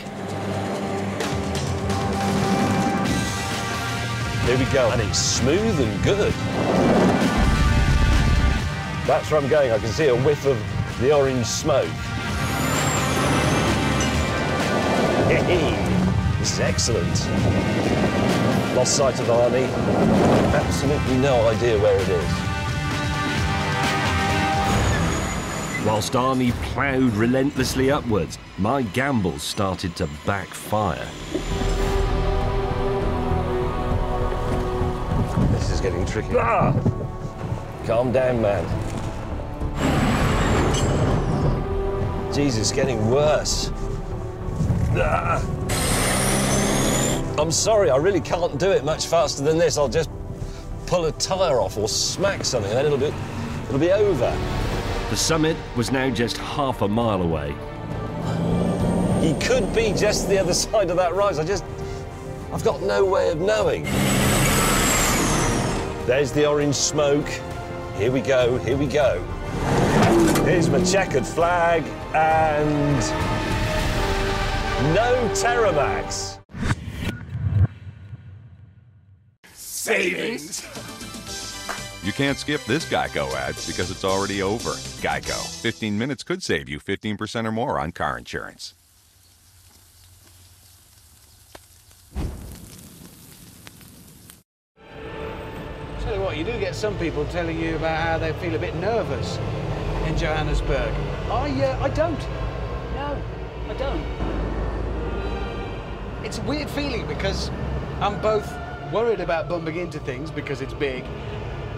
Here we go. And it's smooth and good. That's where I'm going. I can see a whiff of the orange smoke. Hey, this is excellent. Lost sight of Arnie. Absolutely no idea where it is. Whilst Arnie ploughed relentlessly upwards, my gambles started to backfire. This is getting tricky. Ah! Calm down, man. Jesus, it's getting worse. Ah! I'm sorry, I really can't do it much faster than this. I'll just pull a tyre off or smack something, and then it'll be, it'll be over. The summit was now just half a mile away. He could be just the other side of that rise. I just, I've got no way of knowing. There's the orange smoke. Here we go, here we go. Here's my checkered flag and no Terramax. Savings. You can't skip this Geico ad because it's already over. Geico. 15 minutes could save you 15% or more on car insurance. Tell you what, you do get some people telling you about how they feel a bit nervous in Johannesburg. I, uh, I don't. No, I don't. It's a weird feeling because I'm both worried about bumping into things because it's big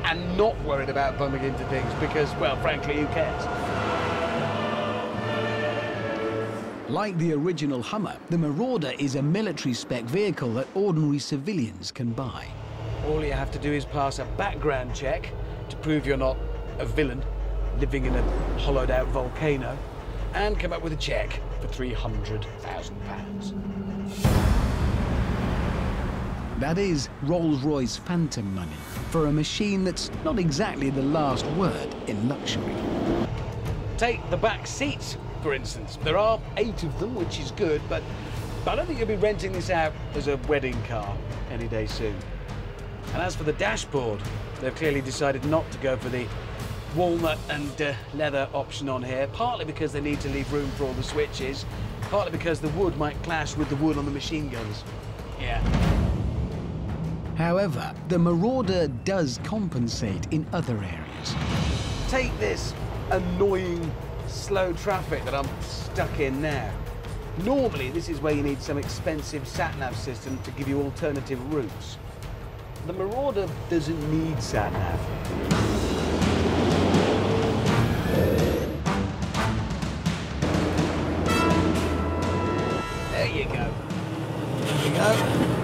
and not worried about bumping into things because, well, frankly, who cares? Like the original Hummer, the Marauder is a military spec vehicle that ordinary civilians can buy. All you have to do is pass a background check to prove you're not a villain living in a hollowed out volcano and come up with a check for £300,000. That is Rolls-Royce Phantom money for a machine that's not exactly the last word in luxury. Take the back seats, for instance. There are eight of them, which is good, but I don't think you'll be renting this out as a wedding car any day soon. And as for the dashboard, they've clearly decided not to go for the walnut and uh, leather option on here, partly because they need to leave room for all the switches, partly because the wood might clash with the wood on the machine guns. Yeah. However, the Marauder does compensate in other areas. Take this annoying slow traffic that I'm stuck in now. Normally, this is where you need some expensive sat-nav system to give you alternative routes. The Marauder doesn't need sat-nav. There you go. There you go.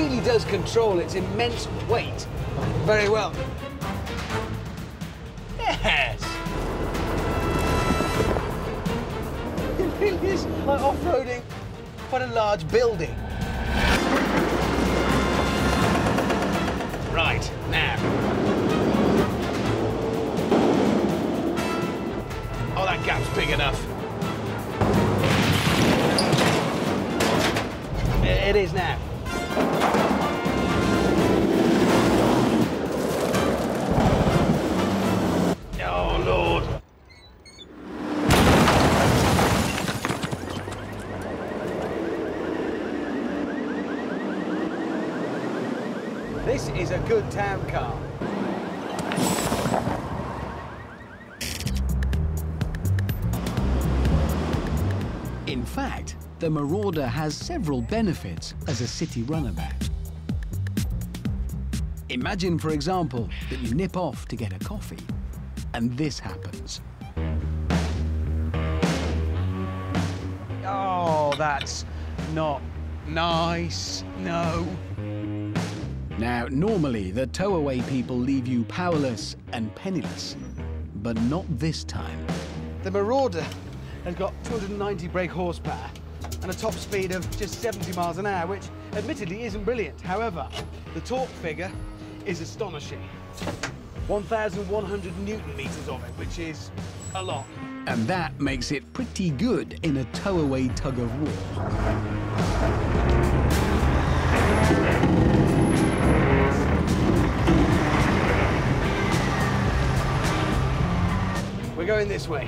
Really does control its immense weight very well. Yes! <laughs> It really is like off-roading quite a large building. Right, now. Oh, that gap's big enough. It is now. The Marauder has several benefits as a city runabout. Imagine, for example, that you nip off to get a coffee, and this happens. Oh, that's not nice. No. Now, normally, the towaway people leave you powerless and penniless, but not this time. The Marauder has got 290 brake horsepower and a top speed of just 70 miles an hour, which admittedly isn't brilliant. However, the torque figure is astonishing. 1,100 newton meters of it, which is a lot. And that makes it pretty good in a tow-away tug-of-war. We're going this way.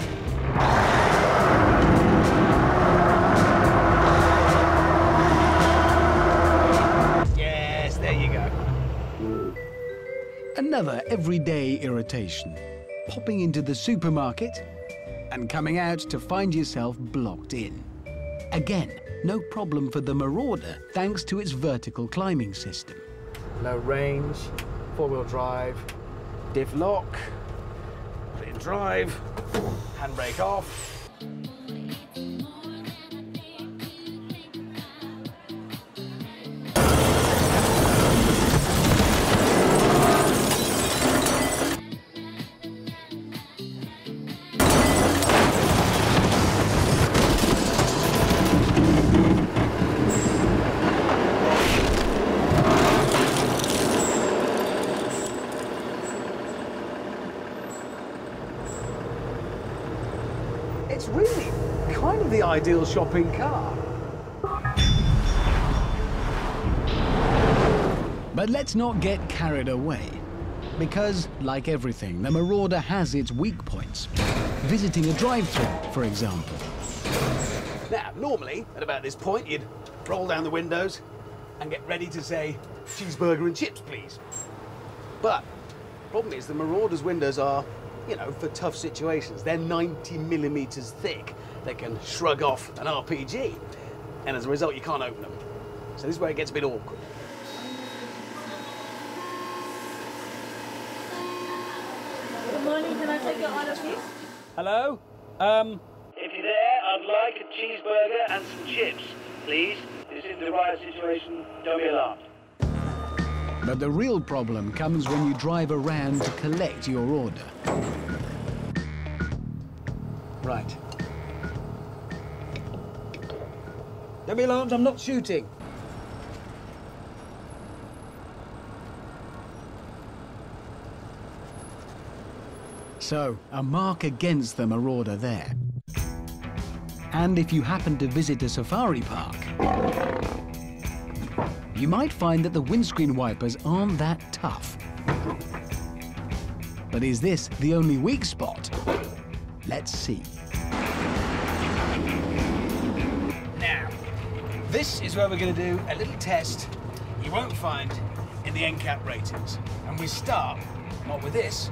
Another everyday irritation. Popping into the supermarket and coming out to find yourself blocked in. Again, no problem for the Marauder thanks to its vertical climbing system. Low range, four-wheel drive, diff lock, put it in drive, handbrake off. Ideal shopping car. But let's not get carried away. Because, like everything, the Marauder has its weak points. Visiting a drive-thru, for example. Now, normally, at about this point, you'd roll down the windows and get ready to say, cheeseburger and chips, please. But, problem is, the Marauder's windows are, you know, for tough situations. They're 90 millimeters thick. They can shrug off an RPG. And as a result, you can't open them. So this is where it gets a bit awkward. Good morning, can I take your order, please? Hello? Um, if you're there, I'd like a cheeseburger and some chips, please. This is the right situation. Don't be alarmed. But the real problem comes when you drive around to collect your order. Right. Don't be alarmed, I'm not shooting. So, a mark against the Marauder there. And if you happen to visit a safari park, you might find that the windscreen wipers aren't that tough. But is this the only weak spot? Let's see. This is where we're going to do a little test you won't find in the NCAP ratings. And we start not with this,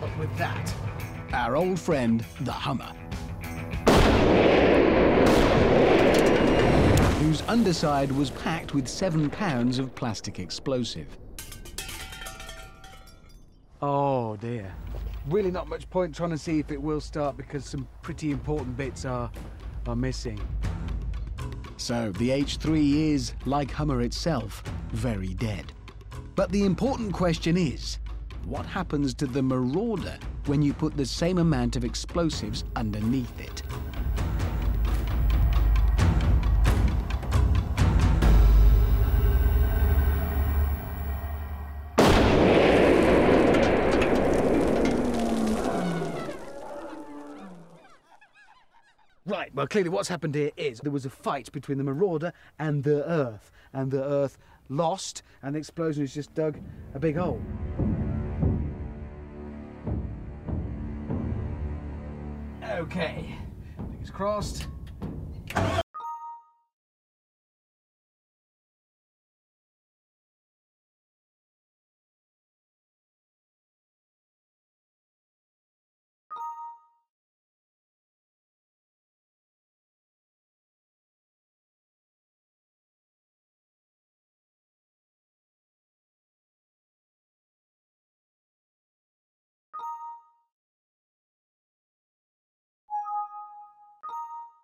but with that. Our old friend, the Hummer. Whose underside was packed with seven pounds of plastic explosive. Oh dear. Really not much point trying to see if it will start because some pretty important bits are, are missing. So the H3 is, like Hummer itself, very dead. But the important question is, what happens to the Marauder when you put the same amount of explosives underneath it? Well, clearly what's happened here is there was a fight between the Marauder and the Earth, and the Earth lost, and the explosion has just dug a big hole. Okay, fingers crossed.